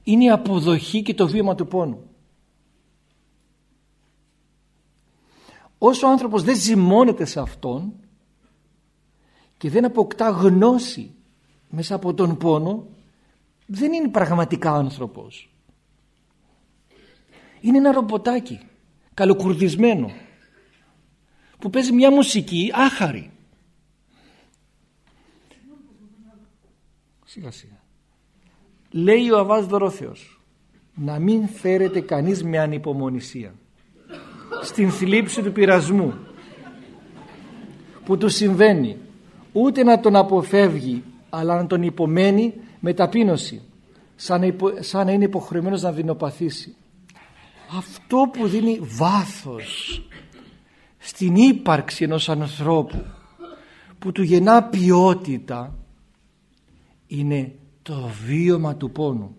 είναι η αποδοχή και το βήμα του πόνου. Όσο ο άνθρωπος δεν ζυμώνεται σε αυτόν και δεν αποκτά γνώση μέσα από τον πόνο, δεν είναι πραγματικά άνθρωπος. Είναι ένα ρομποτάκι καλοκουρδισμένο που παίζει μια μουσική άχαρη. Σιγά σιγά. Λέει ο Αβάς Δωρόθεος να μην φέρεται κανείς με ανυπομονησία στην θλίψη του πειρασμού που του συμβαίνει ούτε να τον αποφεύγει αλλά να τον υπομένει με ταπείνωση σαν σαν να είναι υποχρεωμένος να δεινοπαθήσει αυτό που δίνει βάθος στην ύπαρξη ενός ανθρώπου που του γεννά ποιότητα είναι το βίωμα του πόνου.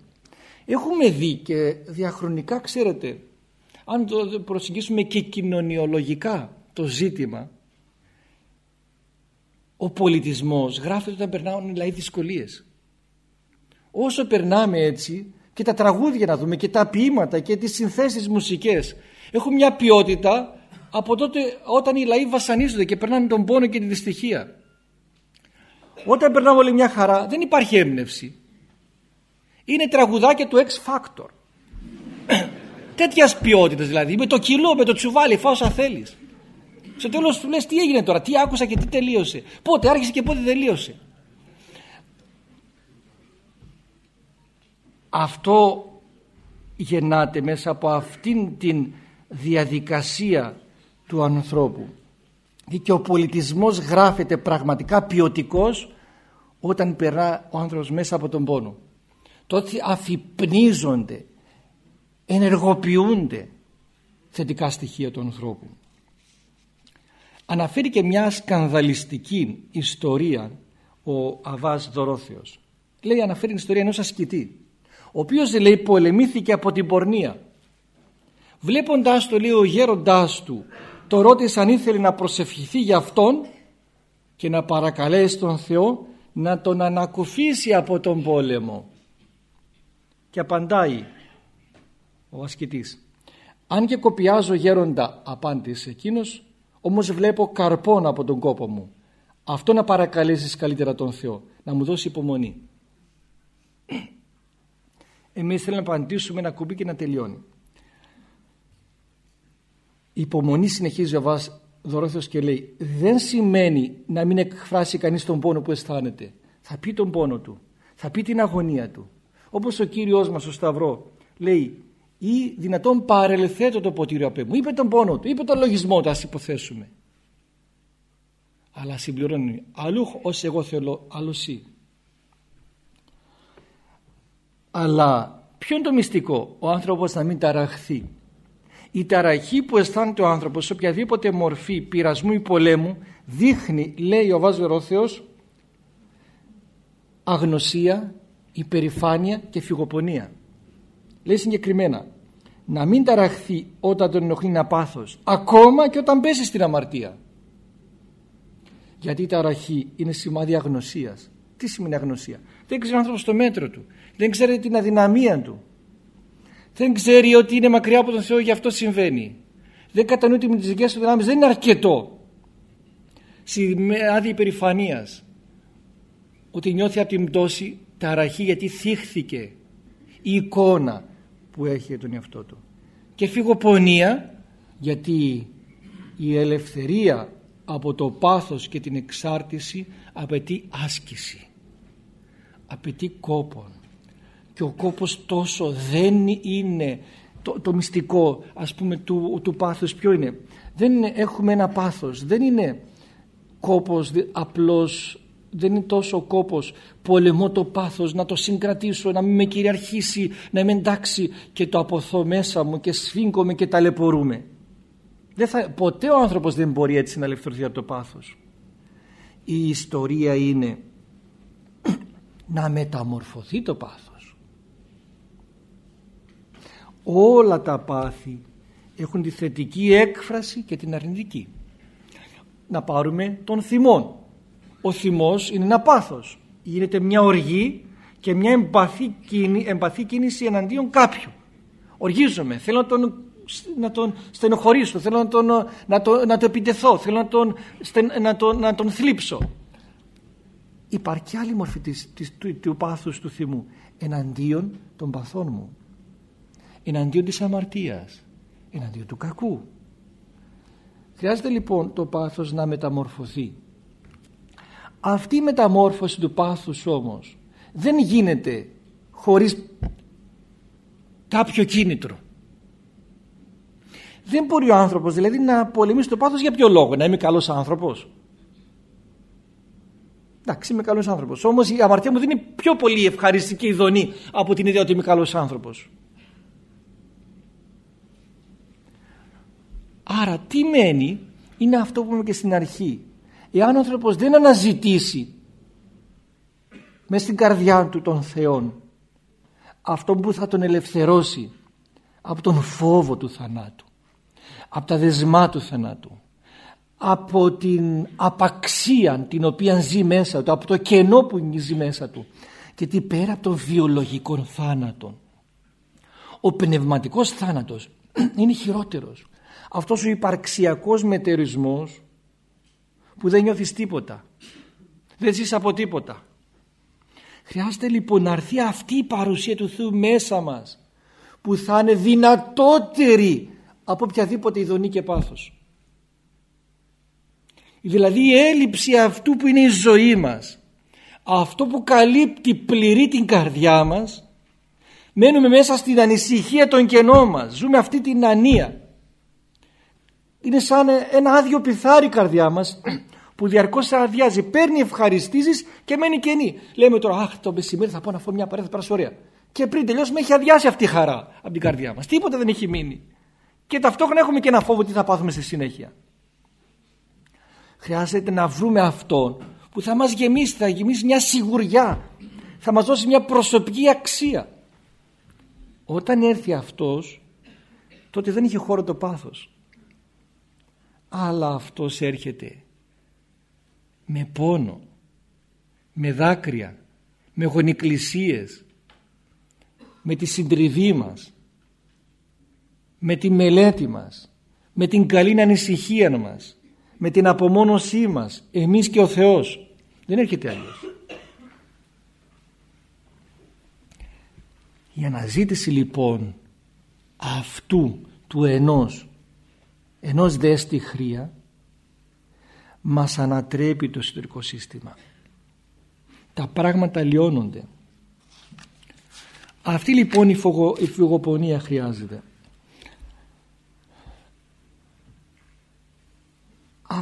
Έχουμε δει και διαχρονικά ξέρετε αν το προσεγγίσουμε και κοινωνιολογικά το ζήτημα ο πολιτισμός γράφεται όταν περνάουν οι λαοί δυσκολίες. Όσο περνάμε έτσι και τα τραγούδια να δούμε και τα ποίηματα και τις συνθέσεις μουσικές έχουν μια ποιότητα από τότε όταν οι λαοί βασανίζονται και περνάνε τον πόνο και τη δυστυχία. Όταν περνάμε όλη μια χαρά δεν υπάρχει έμπνευση. Είναι τραγουδάκια του X Factor. *clears throat* Τέτοιας ποιότητας δηλαδή. Με το κιλό, με το τσουβάλι, φάω όσα θέλεις. Στο τέλος του λες τι έγινε τώρα, τι άκουσα και τι τελείωσε. Πότε άρχισε και πότε τελείωσε. Αυτό γεννάται μέσα από αυτήν την διαδικασία του ανθρώπου. Και ο πολιτισμός γράφεται πραγματικά ποιοτικός όταν περνά ο άνθρωπος μέσα από τον πόνο. Τότε αφυπνίζονται ενεργοποιούνται θετικά στοιχεία του ανθρώπου. Αναφέρει και μια σκανδαλιστική ιστορία ο Αβάς Δωρόθεος. Λέει αναφέρει την ιστορία ενός ασκητή ο οποίος λέει πολεμήθηκε από την πορνεία. Βλέποντάς το λέει ο γέροντάς του το ρώτησε αν ήθελε να προσευχηθεί για αυτόν και να παρακαλέσει τον Θεό να τον ανακουφίσει από τον πόλεμο. Και απαντάει ο ασκητής αν και κοπιάζω γέροντα απάντησε εκείνος όμως βλέπω καρπόν από τον κόπο μου. Αυτό να παρακαλέσεις καλύτερα τον Θεό να μου δώσει υπομονή εμείς θέλουμε να απαντήσουμε ένα κουμπί και να τελειώνει. Η υπομονή συνεχίζει ο Βάς Δωρόθεος και λέει δεν σημαίνει να μην εκφράσει κανείς τον πόνο που αισθάνεται. Θα πει τον πόνο του. Θα πει την αγωνία του όπως ο Κύριος μας ο Σταυρό λέει ή δυνατόν παρελθέτω το ποτήριο απ' μου. Είπε τον πόνο του, είπε τον λογισμό του ας υποθέσουμε αλλά συμπληρώνει αλλού ως εγώ θέλω άλλος εσύ αλλά ποιο είναι το μυστικό; Ο άνθρωπος να μην ταραχθεί η ταραχή που αισθάνεται ο άνθρωπος σε οποιαδήποτε μορφή πειρασμού ή πολέμου δείχνει, λέει ο Βάζος αγνωσία, υπερηφάνεια και φυγοπονία. Λέει συγκεκριμένα να μην ταραχθεί όταν τον ενοχλεί ένα πάθος ακόμα και όταν πέσει στην αμαρτία. Γιατί η ταραχή είναι σημάδι αγνωσίας. Τι σημαίνει αγνωσία; Δεν ξέρει ο άνθρωπος το μέτρο του. Δεν ξέρει την αδυναμία του. Δεν ξέρει ότι είναι μακριά από τον Θεό γι' αυτό συμβαίνει. Δεν κατανοεί ότι με τις δικές του δυνάμεις δεν είναι αρκετό. Σημάδι υπερηφανίας. Ότι νιώθει από την πτώση ταραχή γιατί θύχθηκε η εικόνα που έχει για τον εαυτό του. Και φυγοπονία γιατί η ελευθερία από το πάθος και την εξάρτηση απαιτεί άσκηση απαιτεί κόπον. Και ο κόπος τόσο δεν είναι το, το μυστικό ας πούμε του, του πάθους. Ποιο είναι; Δεν είναι, έχουμε ένα πάθος. Δεν είναι κόπος απλώς δεν είναι τόσο ο κόπος πολεμώ το πάθος να το συγκρατήσω να μην με κυριαρχήσει να είμαι εντάξει και το αποθώ μέσα μου και σφίγγομαι και ταλαιπωρούμε δεν θα, ποτέ ο άνθρωπος δεν μπορεί έτσι να ελευθερωθεί από το πάθος. Η ιστορία είναι να μεταμορφωθεί το πάθος. Όλα τα πάθη έχουν τη θετική έκφραση και την αρνητική. Να πάρουμε τον θυμό ο θυμός είναι ένα πάθος. Γίνεται μια οργή και μια εμπαθή, εμπαθή κίνηση εναντίον κάποιου. Οργίζομαι. Θέλω να τον, να τον στενοχωρήσω. Θέλω να τον, να, το, να το επιτεθώ. Θέλω να τον, να τον, να τον θλίψω υπάρχει άλλη μορφή της, της, του, του πάθους του θυμού εναντίον των παθών μου εναντίον της αμαρτίας, εναντίον του κακού. Χρειάζεται λοιπόν το πάθος να μεταμορφωθεί. Αυτή η μεταμόρφωση του πάθους όμως δεν γίνεται χωρίς κάποιο κίνητρο. Δεν μπορεί ο άνθρωπος δηλαδή να πολεμήσει το πάθος για ποιο λόγο, να είμαι καλός άνθρωπος. Εντάξει, είμαι καλός άνθρωπος. Όμως η αμαρτία μου δεν είναι πιο πολύ ευχαριστική ειδονή από την ιδέα ότι είμαι καλός άνθρωπος. Άρα τι μένει; Είναι αυτό που είπαμε και στην αρχή. Εάν ο άνθρωπος δεν αναζητήσει μες στην καρδιά του των Θεών αυτό που θα τον ελευθερώσει από τον φόβο του θανάτου από τα δεσμά του θανάτου από την απαξία την οποία ζει μέσα του από το κενό που ζει μέσα του. Γιατί πέρα από τον βιολογικό θάνατο ο πνευματικός θάνατος *clears throat* είναι χειρότερος. Αυτός ο υπαρξιακός μετερισμός που δεν νιώθεις τίποτα δεν ζεις από τίποτα. Χρειάζεται λοιπόν να έρθει αυτή η παρουσία του Θεού μέσα μας που θα είναι δυνατότερη από οποιαδήποτε ειδονή και πάθος δηλαδή η έλλειψη αυτού που είναι η ζωή μας αυτό που καλύπτει πληρεί την καρδιά μας μένουμε μέσα στην ανησυχία των κενών μας ζούμε αυτή την ανία είναι σαν ένα άδειο πιθάρι η καρδιά μας που διαρκώς αδειάζει. Παίρνει ευχαριστήσεις και μένει κενή. Λέμε τώρα, Αχ, το μεσημέρι θα πάω να φω μια παρέα, θα περάσω ωραία. Και πριν τελειώσουμε έχει αδειάσει αυτή η χαρά από την καρδιά μας. Τίποτα δεν έχει μείνει. Και ταυτόχρονα έχουμε και ένα φόβο τι θα πάθουμε στη συνέχεια. Χρειάζεται να βρούμε αυτόν που θα μας γεμίσει, θα γεμίσει μια σιγουριά. Θα μας δώσει μια προσωπική αξία. Όταν έρθει αυτός, τότε δεν είχε χώρο το πάθος αλλά αυτός έρχεται με πόνο με δάκρυα με γονικλησίες με τη συντριβή μας με τη μελέτη μας με την καλή ανησυχία μας με την απομόνωσή μας εμείς και ο Θεός. Δεν έρχεται αλλιώς. Η αναζήτηση λοιπόν αυτού του ενός ενός δέστη χρία μας ανατρέπει το εσωτερικό σύστημα. Τα πράγματα λιώνονται. Αυτή λοιπόν η, φογο, η φυγοπονία χρειάζεται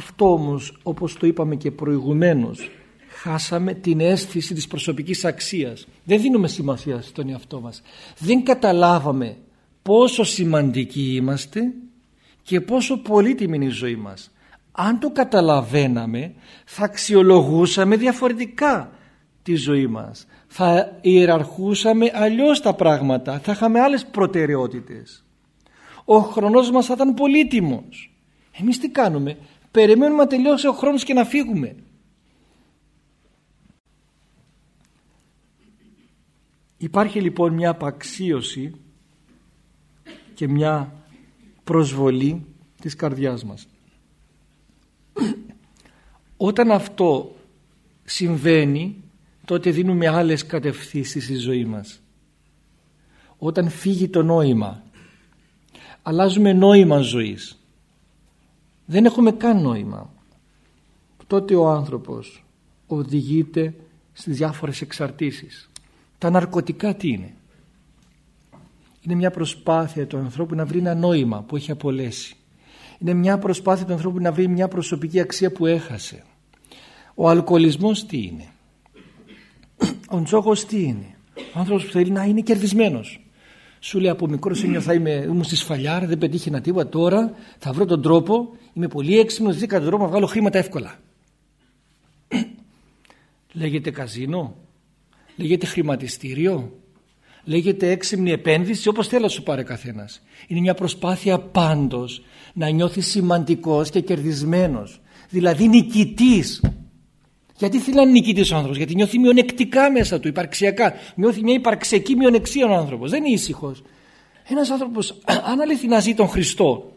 αυτό όμως όπως το είπαμε και προηγουμένως χάσαμε την αίσθηση της προσωπικής αξίας. Δεν δίνουμε σημασία στον εαυτό μας. Δεν καταλάβαμε πόσο σημαντικοί είμαστε και πόσο πολύτιμη είναι η ζωή μας. Αν το καταλαβαίναμε θα αξιολογούσαμε διαφορετικά τη ζωή μας. Θα ιεραρχούσαμε αλλιώς τα πράγματα. Θα είχαμε άλλες προτεραιότητες. Ο χρονός μας θα ήταν πολύτιμος. Εμείς τι κάνουμε; Περιμένουμε να τελειώσει ο χρόνος και να φύγουμε. Υπάρχει λοιπόν μια απαξίωση και μια προσβολή της καρδιάς μας. Όταν αυτό συμβαίνει τότε δίνουμε άλλες κατευθύνσεις στη ζωή μας. Όταν φύγει το νόημα αλλάζουμε νόημα ζωής δεν έχουμε καν νόημα. Τότε ο άνθρωπος οδηγείται στις διάφορες εξαρτήσεις. Τα ναρκωτικά τι είναι; Είναι μια προσπάθεια του ανθρώπου να βρει ένα νόημα που έχει απολέσει. Είναι μια προσπάθεια του ανθρώπου να βρει μια προσωπική αξία που έχασε. Ο αλκοολισμός τι είναι; Ο τζόγος τι είναι; Ο άνθρωπος που θέλει να είναι κερδισμένος σου λέει από μικρός ένιωθα είμαι, ήμουν στη σφαλιάρα, δεν πετύχει τίποτα. Τώρα θα βρω τον τρόπο, είμαι πολύ έξυπνος, βρήκα τον τρόπο να βγάλω χρήματα εύκολα. *clears throat* Λέγεται καζίνο, λέγεται χρηματιστήριο, λέγεται έξυπνη επένδυση, όπως θέλει να σου πάρει καθένας. Είναι μια προσπάθεια πάντως να νιώθεις σημαντικός και κερδισμένος, δηλαδή νικητής. Γιατί θέλει να είναι νικητή ο άνθρωπος, Γιατί νιώθει μειονεκτικά μέσα του, υπαρξιακά. Νιώθει μια υπαρξιακή μειονεξία ο άνθρωπος. Δεν είναι ήσυχος. Ένας άνθρωπος, *clears throat* αν αληθινά ζει τον Χριστό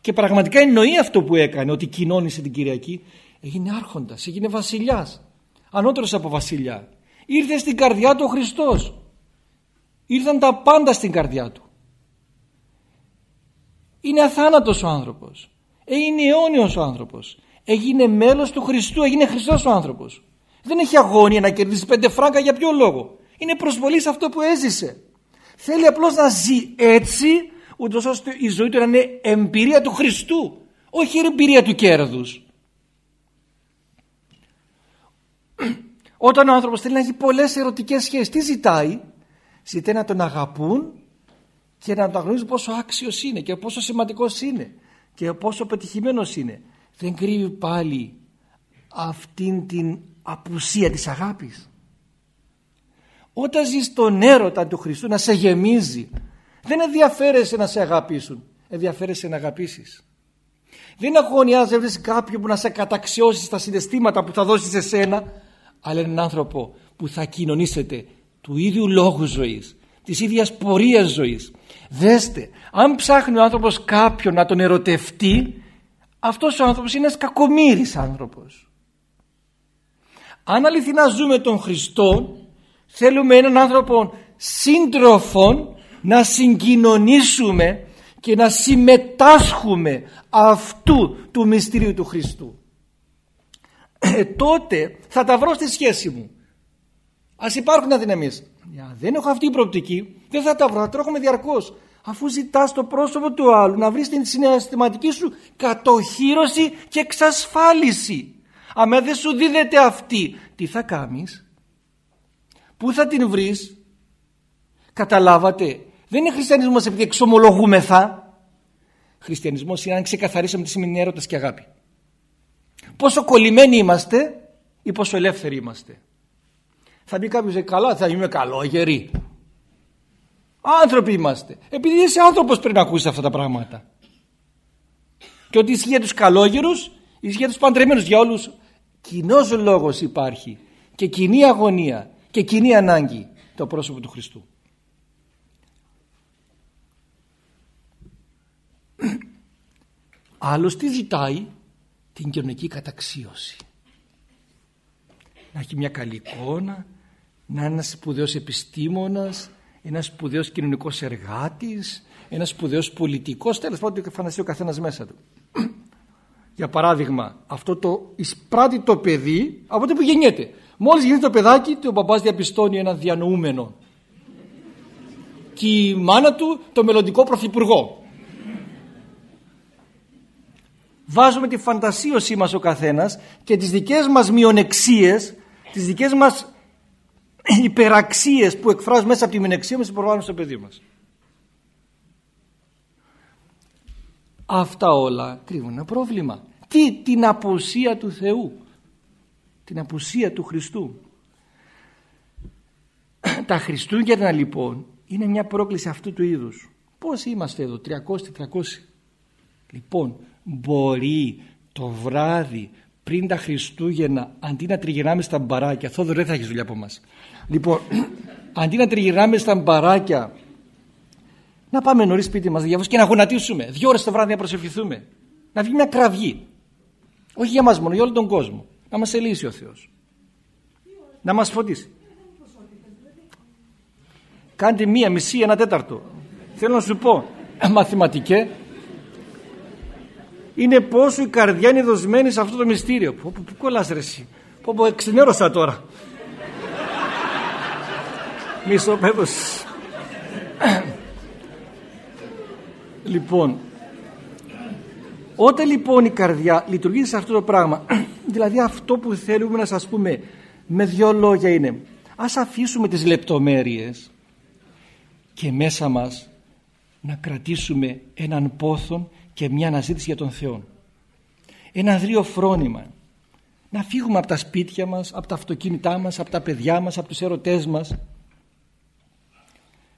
και πραγματικά εννοεί αυτό που έκανε, ότι κοινώνησε την Κυριακή, έγινε άρχοντας, έγινε βασιλιάς. Ανώτερος από βασιλιά. Ήρθε στην καρδιά του ο Χριστός. Ήρθαν τα πάντα στην καρδιά του. Είναι αθάνατος ο άνθρωπος. Ε, είναι αιώνιος ο άνθρωπος έγινε μέλος του Χριστού, έγινε Χριστός ο άνθρωπος. Δεν έχει αγώνια να κερδίσει πέντε φράγκα για ποιο λόγο. Είναι προσβολή σε αυτό που έζησε. Θέλει απλώς να ζει έτσι, ούτως ώστε η ζωή του να είναι εμπειρία του Χριστού, όχι εμπειρία του κέρδους. Όταν ο άνθρωπος θέλει να έχει πολλές ερωτικές σχέσεις, τι ζητάει; Ζητάει να τον αγαπούν και να τον γνωρίζουν πόσο άξιος είναι και πόσο σημαντικός είναι και πόσο πετυχημένος είναι δεν κρύβει πάλι αυτήν την απουσία της αγάπης. Όταν ζεις τον έρωτα του Χριστού να σε γεμίζει δεν ενδιαφέρεσαι να σε αγαπήσουν, ενδιαφέρεσαι να αγαπήσεις. Δεν αγωνιάζεσαι κάποιον που να σε καταξιώσει στα συναισθήματα που θα δώσεις σε σένα αλλά έναν άνθρωπο που θα κοινωνήσετε του ίδιου λόγου ζωής, της ίδιας πορείας ζωής. Δέστε, αν ψάχνει ο άνθρωπος κάποιον να τον ερωτευτεί αυτός ο άνθρωπος είναι ένας κακομύρης άνθρωπος. Αν αληθινά ζούμε τον Χριστό θέλουμε έναν άνθρωπο σύντροφων να συγκοινωνήσουμε και να συμμετάσχουμε αυτού του μυστηρίου του Χριστού. Ε, τότε θα τα βρω στη σχέση μου. Ας υπάρχουν αδυναμίες. δεν έχω αυτή η προοπτική, δεν θα τα βρω, θα τρώγουμε διαρκώς αφού ζητάς το πρόσωπο του άλλου να βρεις την συναισθηματική σου κατοχύρωση και εξασφάλιση. Αν δεν σου δίδεται αυτή, τι θα κάνεις, πού θα την βρεις, καταλάβατε, δεν είναι χριστιανισμός επειδή εξομολογούμεθα. Χριστιανισμός είναι αν ξεκαθαρίσαμε τι σημαίνει έρωτας και αγάπη. Πόσο κολλημένοι είμαστε ή πόσο ελεύθεροι είμαστε. Θα πει κάποιος «Ε, καλά, θα είμαι καλό, γερή. Άνθρωποι είμαστε. Επειδή είσαι άνθρωπος πρέπει να ακούσεις αυτά τα πράγματα. Και ότι ισχύει για τους καλόγερους, ισχύει για τους παντρεμένους, για όλους. Κοινός λόγος υπάρχει και κοινή αγωνία και κοινή ανάγκη το πρόσωπο του Χριστού. *clears throat* Άλλος τι ζητάει την κοινωνική καταξίωση. Να έχει μια καλή εικόνα, να είναι ένας σπουδαίος επιστήμονας, ένας σπουδαίος κοινωνικός εργάτης, ένας σπουδαίος πολιτικός, τέλος πάντων το φανταστεί ο καθένας μέσα του. Για παράδειγμα, αυτό το εισπράττει το παιδί από το που γεννιέται. Μόλις γίνεται το παιδάκι, το παπάς διαπιστώνει ένα διανοούμενο. Και η μάνα του το μελλοντικό πρωθυπουργό. Βάζουμε τη φαντασίωσή μας ο καθένας και τις δικές μας μειονεξίες, τις δικές μας υπεραξίες που εκφράζουν μέσα από τη μειονεξία μας και προβάλλουμε στο παιδί μας. Αυτά όλα κρύβουν ένα πρόβλημα. Τι, την απουσία του Θεού. Την απουσία του Χριστού. Τα Χριστούγεννα λοιπόν είναι μια πρόκληση αυτού του είδους. Πώς είμαστε εδώ, 300-400. Λοιπόν, μπορεί το βράδυ πριν τα Χριστούγεννα αντί να τριγυρνάμε στα μπαράκια, Θόδωρο δεν θα έχεις δουλειά από μας. Λοιπόν, *clears throat* αντί να τριγυρνάμε στα μπαράκια να πάμε νωρίς σπίτι μας και να γονατίσουμε. Δύο ώρες το βράδυ να προσευχηθούμε. Να βγει μια κραυγή. Όχι για μας μόνο, για όλο τον κόσμο. Να μας ελύσει ο Θεός. Να μας φωτίσει. Κάντε μία, μισή, ένα τέταρτο. Θέλω να σου πω, *clears throat* μαθηματικέ, είναι πόσο η καρδιά είναι δοσμένη σε αυτό το μυστήριο. Πού, πού, πού κολλάς ρε εσύ; Πού, πού, εξενέρωσα τώρα. Μισό πέδος. Λοιπόν, όταν λοιπόν η καρδιά λειτουργεί σε αυτό το πράγμα, *clears throat* δηλαδή αυτό που θέλουμε να σας πούμε με δύο λόγια είναι ας αφήσουμε τις λεπτομέρειες και μέσα μας να κρατήσουμε έναν πόθον και μια αναζήτηση για τον Θεό. Ένα αδρίο φρόνημα. Να φύγουμε από τα σπίτια μας, από τα αυτοκίνητά μας, από τα παιδιά μας, από τους ερωτές μας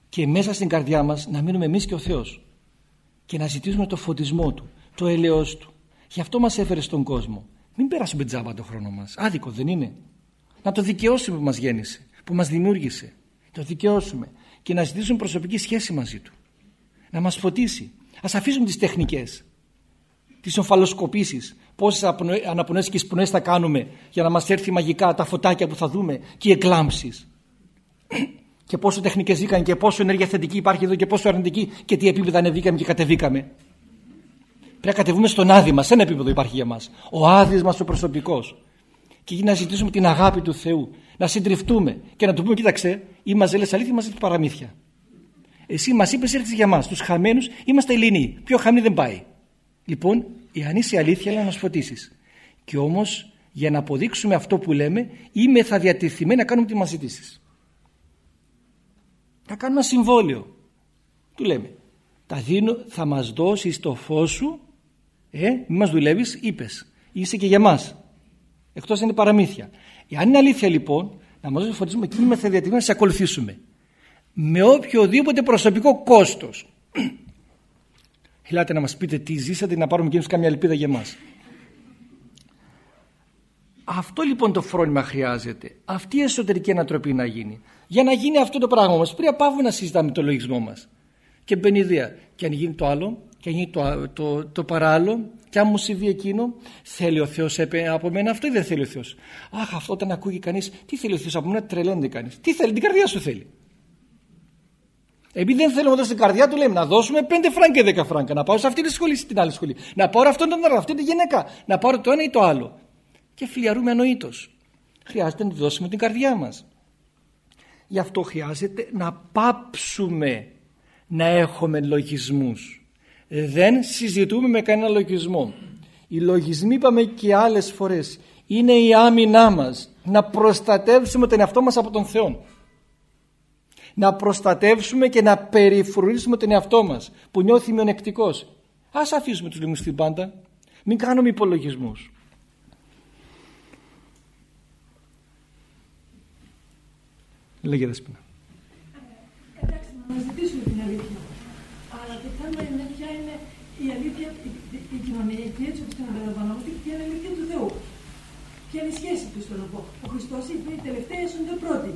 και μέσα στην καρδιά μας να μείνουμε εμείς και ο Θεός και να ζητήσουμε το φωτισμό του, το ελαιός του. Γι' αυτό μας έφερε στον κόσμο. Μην περάσουμε τζάμπα το χρόνο μας. Άδικο δεν είναι; Να το δικαιώσουμε που μας γέννησε, που μας δημιούργησε. Το δικαιώσουμε και να ζητήσουμε προσωπική σχέση μαζί του. Να μας φωτίσει. Ας αφήσουμε τις τεχνικές, τις ομφαλοσκοπήσεις, πόσες αναπνοές και σπονές θα κάνουμε για να μας έρθει μαγικά τα φωτάκια που θα δούμε και οι εκλάμψεις *clears throat* και πόσο τεχνικές βγήκαν και πόσο ενέργεια θετική υπάρχει εδώ και πόσο αρνητική και τι επίπεδα ανεβήκαμε και κατεβήκαμε. Πρέπει να κατεβούμε στον άδει μας, ένα επίπεδο υπάρχει για μας. Ο άδειος μας ο προσωπικός. Και να ζητήσουμε την αγάπη του Θεού, να συντριφτούμε και να του πούμε κοίταξε ή μας λες αλήθεια ή μας λες παραμύθια. Εσύ μας είπες έρθεις για μας, τους χαμένους είμαστε Ελληνοί, πιο χαμένοι δεν πάει. Λοιπόν, εάν είσαι αλήθεια, να μας φωτίσεις. Και όμως, για να αποδείξουμε αυτό που λέμε, είμαι θα διατεθειμένοι να κάνουμε τι μας ζητήσεις να κάνουμε ένα συμβόλαιο. Του λέμε, τα δίνω, θα μας δώσεις το φως σου, ε, μη μας δουλεύεις, είπες. Είσαι και για μας. Εκτός είναι παραμύθια. Εάν είναι αλήθεια λοιπόν, να μας δώσεις φωτισμό, εκείνοι είμαστε διατηρημένοι να σε ακολουθήσουμε. Με οποιοδήποτε προσωπικό κόστος. *clears throat* Ελάτε να μας πείτε τι ζήσατε να πάρουμε εκείνους κάμια ελπίδα για μας. Αυτό λοιπόν το φρόνημα χρειάζεται. Αυτή η εσωτερική ανατροπή να γίνει. Για να γίνει αυτό το πράγμα μας πρέπει να πάμε να συζητάμε το λογισμό μας. Και μπαίνει ιδέα. Και αν γίνει το άλλο, και αν γίνει το, το, το παράλληλο, και αν μου συμβεί εκείνο, θέλει ο Θεός από μένα αυτό ή δεν θέλει ο Θεός; Αχ, αυτό όταν ακούει κανείς, τι θέλει ο Θεός από μένα, τρελαίνεται κανείς. Τι θέλει, την καρδιά σου θέλει. Επειδή δεν θέλουμε να δώσουμε την καρδιά του, λέμε να δώσουμε 5 φράγκα και 10 φράγκα. Να πάω σε αυτή τη σχολή, στην άλλη σχολή. Να πάρω αυτόν τον άλλο, αυτή τη γυναίκα. Να πάρω το ένα ή το άλλο. Και φλιαρούμε ανοήτως. Χρειάζεται να του δώσουμε την καρδιά μας. Γι' αυτό χρειάζεται να πάψουμε να έχουμε λογισμούς. Δεν συζητούμε με κανένα λογισμό. Οι λογισμοί είπαμε και άλλες φορές είναι η άμυνά μας να προστατεύσουμε τον εαυτό μας από τον Θεό. Να προστατεύσουμε και να περιφρουρήσουμε τον εαυτό μας που νιώθει μειονεκτικός. Ας αφήσουμε τους λιγμούς στην πάντα. Μην κάνουμε υπολογισμούς. Λέγε Δεσπίνα. Εντάξει, να ζητήσουμε την αλήθεια. Αλλά το θέμα είναι ποια είναι η αλήθεια, η, η κοινωνική, έτσι όπως την αντιλαμβανόμαστε, ποια είναι η αλήθεια του Θεού. Ποια είναι η σχέση του στον λόγο. Ο Χριστός είπε οι τελευταίοι έσονται πρώτοι.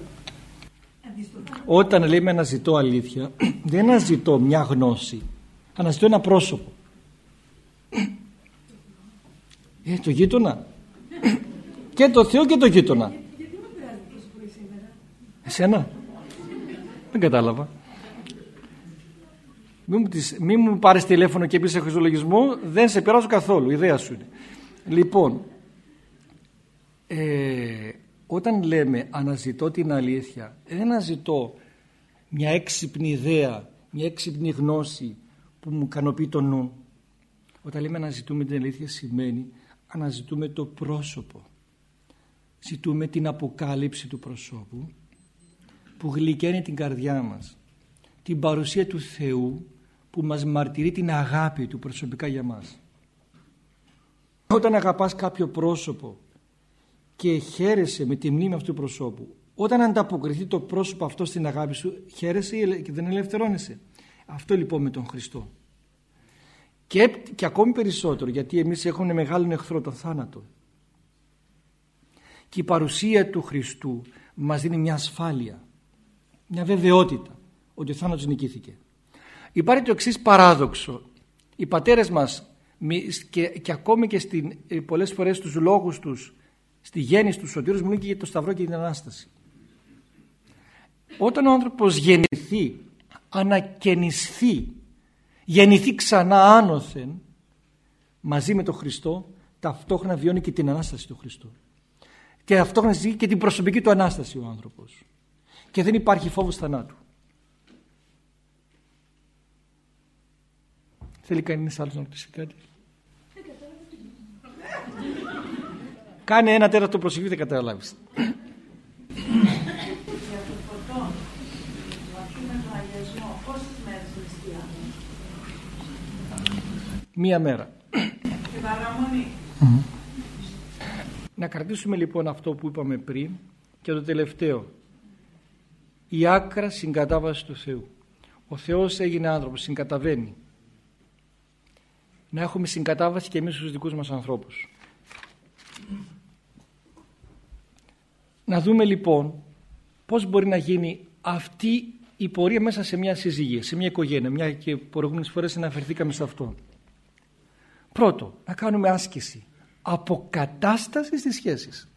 Όταν λέμε αναζητώ αλήθεια, *clears throat* δεν αναζητώ μια γνώση. Αναζητώ ένα πρόσωπο. Ε, το γείτονα. *clears throat* και το Θεό και το γείτονα. Γιατί με πειράζει τόσο πολύ σήμερα. Εσένα. Δεν κατάλαβα. Μην μου, τις, μη μου πάρεις τηλέφωνο και πεις σε χριστολογισμό, δεν σε πειράζω καθόλου, η ιδέα σου είναι. Λοιπόν, ε, όταν λέμε αναζητώ την αλήθεια, δεν αναζητώ μια έξυπνη ιδέα, μια έξυπνη γνώση που μου ικανοποιεί το νου. Όταν λέμε αναζητούμε την αλήθεια σημαίνει αναζητούμε το πρόσωπο. Ζητούμε την αποκάλυψη του προσώπου που γλυκαίνει την καρδιά μας. Την παρουσία του Θεού που μας μαρτυρεί την αγάπη του προσωπικά για μας. Όταν αγαπάς κάποιο πρόσωπο και χαίρεσαι με τη μνήμη αυτού του προσώπου, όταν ανταποκριθεί το πρόσωπο αυτό στην αγάπη σου, χαίρεσαι και δεν ελευθερώνεσαι. Αυτό λοιπόν με τον Χριστό. Και, και ακόμη περισσότερο γιατί εμείς έχουμε μεγάλο εχθρό τον θάνατο. Και η παρουσία του Χριστού μας δίνει μια ασφάλεια, μια βεβαιότητα ότι ο θάνατος νικήθηκε. Υπάρχει το εξής παράδοξο. Οι πατέρες μας και, και ακόμη και στην, ε, πολλές φορές στους λόγους τους στη γέννηση του Σωτήρους μιλούν και για το Σταυρό και την Ανάσταση. Όταν ο άνθρωπος γεννηθεί, ανακαινιστεί, γεννηθεί ξανά άνωθεν μαζί με τον Χριστό, ταυτόχρονα βιώνει και την Ανάσταση του Χριστού. Και ταυτόχρονα ζει και την προσωπική του Ανάσταση ο άνθρωπος. Και δεν υπάρχει φόβος θανάτου. Θέλει κανείς άλλος να ρωτήσει κάτι; Κάνε ένα τέταρτο προσευχή δεν καταλάβεις. Μία μέρα. Να κρατήσουμε λοιπόν αυτό που είπαμε πριν και το τελευταίο. Η άκρα συγκατάβαση του Θεού. Ο Θεός έγινε άνθρωπος, συγκαταβαίνει να έχουμε συγκατάβαση και εμείς στους δικούς μας ανθρώπους. Να δούμε λοιπόν πώς μπορεί να γίνει αυτή η πορεία μέσα σε μια συζυγία, σε μια οικογένεια, μια και προηγούμενες φορές αναφερθήκαμε σε αυτό. Πρώτο, να κάνουμε άσκηση αποκατάστασης στις σχέσεις.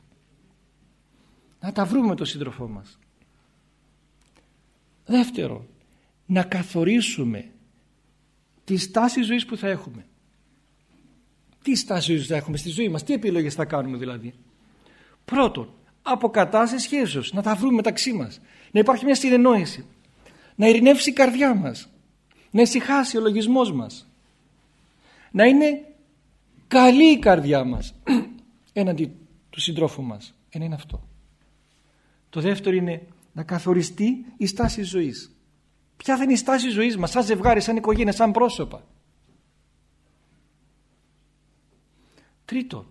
Να τα βρούμε το σύντροφό μας. Δεύτερο, να καθορίσουμε τη στάση ζωής που θα έχουμε. Τι στάση θα έχουμε στη ζωή μας, τι επιλογές θα κάνουμε δηλαδή. Πρώτον, αποκατάστασης σχέσεως, να τα βρούμε μεταξύ μας. Να υπάρχει μια συνεννόηση. Να ειρηνεύσει η καρδιά μας. Να ησυχάσει ο λογισμός μας. Να είναι καλή η καρδιά μας *clears throat* έναντι του συντρόφου μας. Ένα είναι αυτό. Το δεύτερο είναι να καθοριστεί η στάση ζωής. Ποια θα είναι η στάση ζωής μας σαν ζευγάρι, σαν οικογένεια, σαν πρόσωπα; Τρίτον,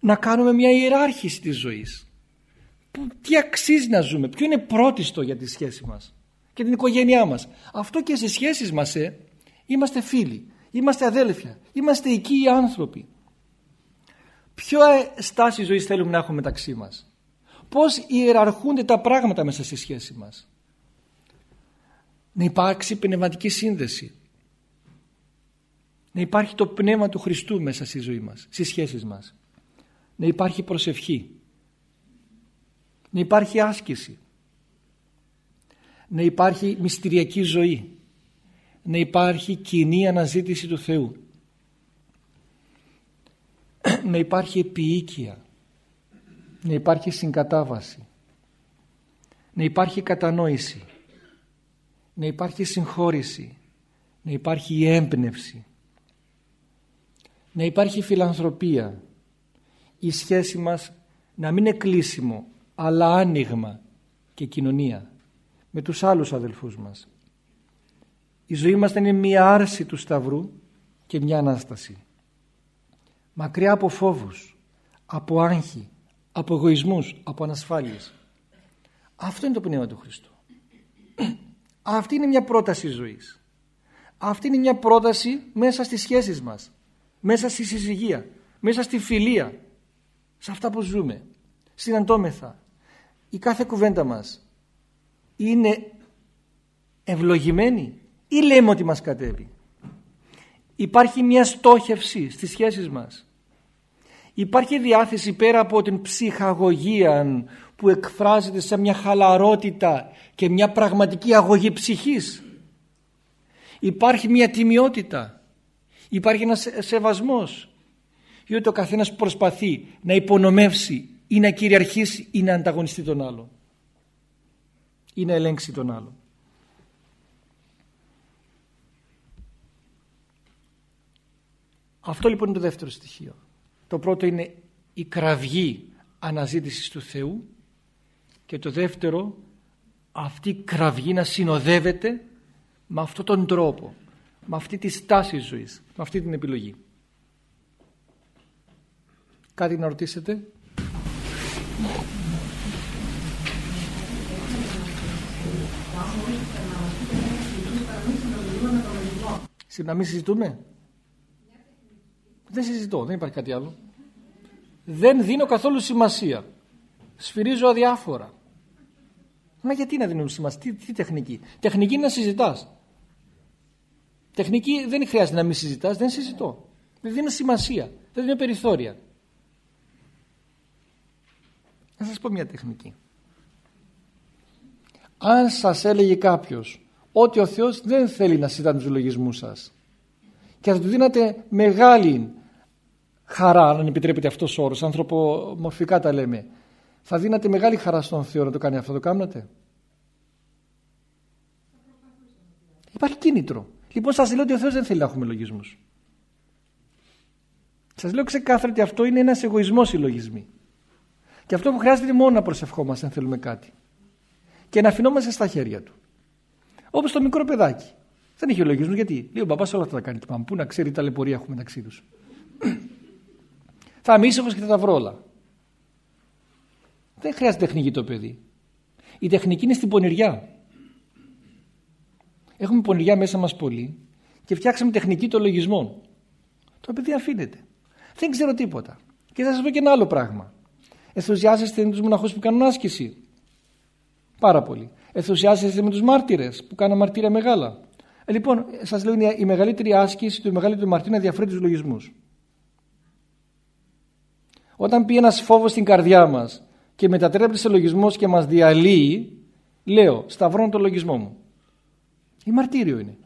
να κάνουμε μια ιεράρχηση της ζωής. Τι αξίζει να ζούμε, ποιο είναι πρώτιστο για τη σχέση μας και την οικογένειά μας; Αυτό και στις σχέσεις μας ε, είμαστε φίλοι, είμαστε αδέλφια, είμαστε οικοί άνθρωποι. Ποιο ε, στάση ζωής θέλουμε να έχουμε μεταξύ μας; Πώς ιεραρχούνται τα πράγματα μέσα στη σχέση μας; Να υπάρξει πνευματική σύνδεση να υπάρχει το πνεύμα του Χριστού μέσα στη ζωή μας, στις σχέσεις μας. Να υπάρχει προσευχή. Να υπάρχει άσκηση. Να υπάρχει μυστηριακή ζωή. Να υπάρχει κοινή αναζήτηση του Θεού. Να υπάρχει επίοικια. Να υπάρχει συγκατάβαση. Να υπάρχει κατανόηση. Να υπάρχει συγχώρηση. Να υπάρχει έμπνευση να υπάρχει φιλανθρωπία η σχέση μας να μην είναι κλείσιμο αλλά άνοιγμα και κοινωνία με τους άλλους αδελφούς μας. Η ζωή μας είναι μία άρση του Σταυρού και μια Ανάσταση. Μακριά από φόβους από άγχη από εγωισμούς, από ανασφάλειες. Αυτό είναι το πνεύμα του Χριστού. *clears throat* Αυτή είναι μια πρόταση ζωής. Αυτή είναι μια πρόταση μέσα στις σχέσεις μας, μέσα στη συζυγία, μέσα στη φιλία, σε αυτά που ζούμε, συναντώμεθα. Η κάθε κουβέντα μας είναι ευλογημένη ή λέμε ότι μας κατέβει. Υπάρχει μια στόχευση στις σχέσεις μας. Υπάρχει διάθεση πέρα από την ψυχαγωγία που εκφράζεται σε μια χαλαρότητα και μια πραγματική αγωγή ψυχής. Υπάρχει μια τιμιότητα. Υπάρχει ένας σεβασμός. Διότι ο καθένας προσπαθεί να υπονομεύσει ή να κυριαρχήσει ή να ανταγωνιστεί τον άλλο. Ή να ελέγξει τον άλλο. Αυτό λοιπόν είναι το δεύτερο στοιχείο. Το πρώτο είναι η κραυγή αναζήτησης του Θεού και το δεύτερο αυτή η κραυγή να συνοδεύεται με αυτόν τον τρόπο, με αυτή τη στάση ζωής, με αυτή την επιλογή. Κάτι να ρωτήσετε; Να μην συζητούμε; Δεν συζητώ, δεν υπάρχει κάτι άλλο. Δεν δίνω καθόλου σημασία. Σφυρίζω αδιάφορα. Μα γιατί να δίνουμε σημασία, τι, τι τεχνική; Τεχνική είναι να συζητάς. Τεχνική δεν χρειάζεται να μην συζητάς, δεν συζητώ. Δεν δίνω σημασία, δεν δίνω περιθώρια. Να σας πω μια τεχνική. Αν σας έλεγε κάποιος ότι ο Θεός δεν θέλει να συζητά τους λογισμούς σας και θα του δίνατε μεγάλη χαρά, αν επιτρέπετε αυτός ο όρος, ανθρωπομορφικά τα λέμε, θα δίνατε μεγάλη χαρά στον Θεό να το κάνει αυτό, το κάνατε. Υπάρχει κίνητρο. Λοιπόν σας λέω ότι ο Θεός δεν θέλει να έχουμε λογισμούς. Σας λέω ξεκάθαρα ότι αυτό είναι ένας εγωισμός οι λογισμοί. Και αυτό που χρειάζεται είναι μόνο να προσευχόμαστε αν θέλουμε κάτι. Και να αφινόμαστε στα χέρια του. Όπως το μικρό παιδάκι. Δεν έχει λογισμό γιατί. Λέει ο μπαμπάς όλα αυτά τα κάνει. Πού να ξέρει τα λεπορία έχουμε μεταξύ τους. *clears throat* θα είμαι ήσυχος και θα τα βρω όλα. Δεν χρειάζεται τεχνική το παιδί. Η τεχνική είναι στην πονηριά. Έχουμε πονηριά μέσα μας πολύ και φτιάξαμε τεχνική των λογισμών. Το παιδί αφήνεται. Δεν ξέρω τίποτα. Και θα σας πω και ένα άλλο πράγμα. Ενθουσιάζεστε με τους μοναχούς που κάνουν άσκηση. Πάρα πολύ. Ενθουσιάζεστε με τους μάρτυρες που κάνουν μαρτύρια μεγάλα. Ε, λοιπόν, σας λέω είναι η μεγαλύτερη άσκηση, το μεγαλύτερο μαρτύριο να διαφέρει τους λογισμούς. Όταν πει ένας φόβος στην καρδιά μας και μετατρέπεται σε λογισμός και μας διαλύει, λέω, σταυρώνω το λογισμό μου. Η μαρτύριο είναι.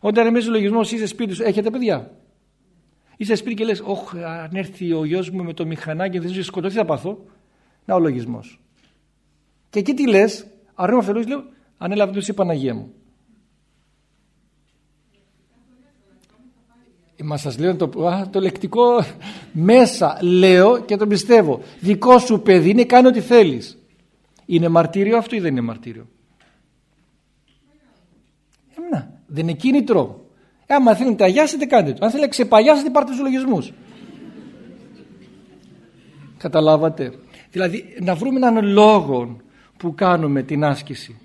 Όταν εμείς ο λογισμός είσαι σπίτι σου, έχετε παιδιά; Είσαι σπίτι και λες, όχι, αν έρθει ο γιος μου με το μηχανάκι δεν σου σκοτωθεί θα πάθω. Να ο λογισμός. Και εκεί τι λες, αρνούμε αφελούς, λέω, ανέλαβε τους η Παναγία μου. Μα σας λέω το, το λεκτικό μέσα λέω και το πιστεύω. Δικό σου παιδί είναι κάνει ό,τι θέλεις. Είναι μαρτύριο αυτό ή δεν είναι μαρτύριο; Εμένα, δεν είναι κίνητρο. Ε, άμα θέλει να τα αγιάσετε κάντε το. Αν θέλει να ξεπαγιάσετε πάρτε τους λογισμούς. Καταλάβατε. Δηλαδή να βρούμε έναν λόγο που κάνουμε την άσκηση.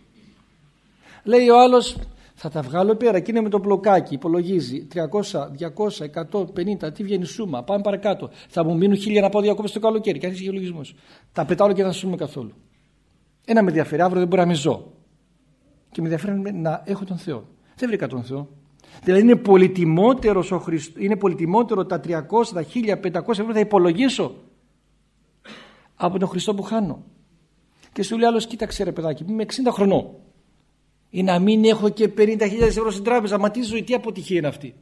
Λέει ο άλλος θα τα βγάλω πέρα και είναι με το μπλοκάκι. Υπολογίζει 300, 200, 150. Τι βγαίνει σούμα. Πάμε παρακάτω. Θα μου μείνουν χίλια να πάω διακόπε το καλοκαίρι. Κάνει γεωλογισμός. Τα πετάω και δεν θα σούμε καθόλου. Ένα με ενδιαφέρει. Αύριο δεν μπορεί να με ζω. Και με ενδιαφέρει να έχω τον Θεό. Δεν βρήκα τον Θεό. Δηλαδή είναι πολυτιμότερος, ο Χριστ... είναι πολυτιμότερο τα 300, τα 1500 ευρώ θα υπολογίσω από τον Χριστό που χάνω. Και σου λέει άλλος, κοίταξε ρε παιδάκι, είμαι 60 χρονών ή να μην έχω και 50.000 ευρώ στην τράπεζα. Μα τι ζωή, τι αποτυχία είναι αυτή.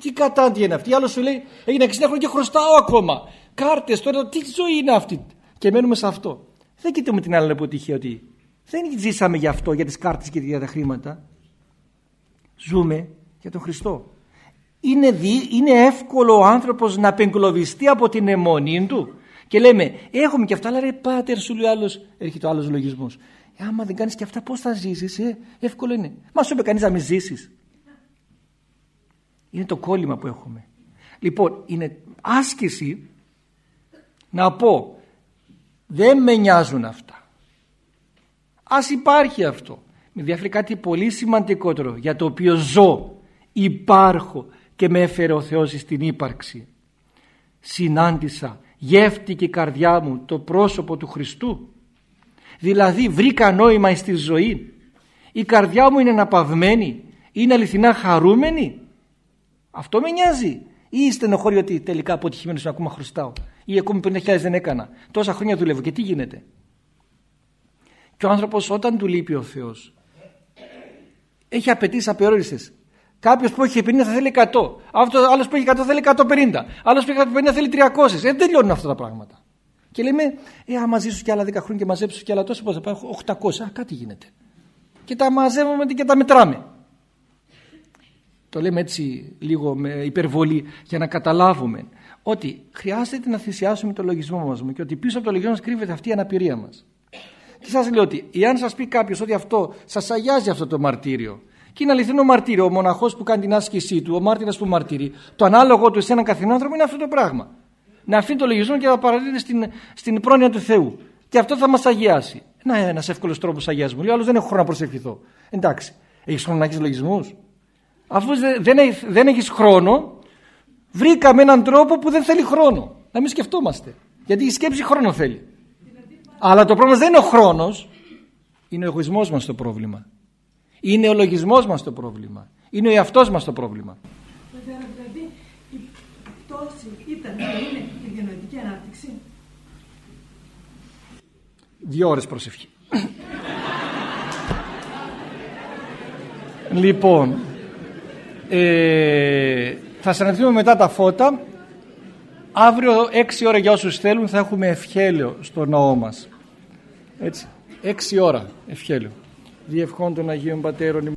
Τι κατάντια είναι αυτή. Άλλος σου λέει, έγινε 60 χρόνια και χρωστάω ακόμα. Κάρτες τώρα, τι ζωή είναι αυτή. Και μένουμε σε αυτό. Δεν κοιτούμε την άλλη αποτυχία ότι δεν ζήσαμε για αυτό, για τις κάρτες και για τα χρήματα. Ζούμε για τον Χριστό. Είναι, δι, είναι εύκολο ο άνθρωπος να απεγκλωβιστεί από την αιμονή του και λέμε έχουμε και αυτά αλλά ρε πάτερ σου λέει άλλος έρχεται ο άλλος λογισμός ε, άμα δεν κάνεις και αυτά πώς θα ζήσεις, ε, εύκολο είναι. Μα σου είπε κανείς να μην ζήσεις. Είναι το κόλλημα που έχουμε. Λοιπόν, είναι άσκηση να πω δεν με νοιάζουν αυτά. Ας υπάρχει αυτό. Με ενδιαφέρει κάτι πολύ σημαντικότερο για το οποίο ζω, υπάρχω και με έφερε ο Θεός στην ύπαρξη. Συνάντησα, γεύτηκε η καρδιά μου το πρόσωπο του Χριστού. Δηλαδή βρήκα νόημα στη ζωή. Η καρδιά μου είναι αναπαυμένη, είναι αληθινά χαρούμενη. Αυτό με νοιάζει. Ή στενοχώρη ότι τελικά αποτυχημένο ακόμα χρωστάω. Ή ακόμη 50.000 δεν έκανα. Τόσα χρόνια δουλεύω και τι γίνεται. Και ο άνθρωπος όταν του λείπει ο Θεός έχει απαιτήσει απεριόριστες. Κάποιος που έχει 50 θα θέλει 100. Αυτό άλλος που έχει 100 θέλει 150. Άλλος που έχει 150 θέλει 300. Δεν τελειώνουν αυτά τα πράγματα. Και λέμε, ε, άμα ζήσω και άλλα 10 χρόνια και μαζέψω και άλλα τόσο, πώς θα πάω, 800. Α, κάτι γίνεται. Και τα μαζεύουμε και τα μετράμε. Το λέμε έτσι λίγο με υπερβολή για να καταλάβουμε ότι χρειάζεται να θυσιάσουμε το λογισμό μας και ότι πίσω από το λογισμό μας κρύβεται αυτή η αναπηρία μας. Και σας λέω ότι εάν σας πει κάποιος ότι αυτό σας αγιάζει αυτό το μαρτύριο και είναι αληθινό μαρτύριο, ο μοναχός που κάνει την άσκησή του, ο μάρτυρας που μαρτύρει, το ανάλογο του σε έναν καθημερινό άνθρωπο είναι αυτό το πράγμα. Να αφήνει το λογισμό και να παραδίδει στην, στην πρόνοια του Θεού. Και αυτό θα μας αγιάσει. Να, ένας εύκολος τρόπος αγιασμού. Λέει, άλλος δεν έχω χρόνο να προσευχηθώ. Εντάξει, έχεις χρόνο να έχεις λογισμούς. Αφού δεν, δεν έχεις χρόνο, βρήκαμε έναν τρόπο που δεν θέλει χρόνο. Να μην σκεφτόμαστε. Γιατί η σκέψη χρόνο θέλει. Αλλά το πρόβλημα δεν είναι ο χρόνος, είναι ο εγωισμός μας το πρόβλημα. Είναι ο λογισμός μας το πρόβλημα. Είναι ο εαυτός μας το πρόβλημα. Δηλαδή η πτώση ήταν είναι η διανοητική ανάπτυξη. Δύο ώρες προσευχή. λοιπόν, ε, θα συναντηθούμε μετά τα φώτα. Αύριο 6 ώρα για όσους θέλουν θα έχουμε ευχέλαιο στο ναό μας. Έτσι, 6 ώρα ευχέλαιο. Διευχών των Αγίων Πατέρων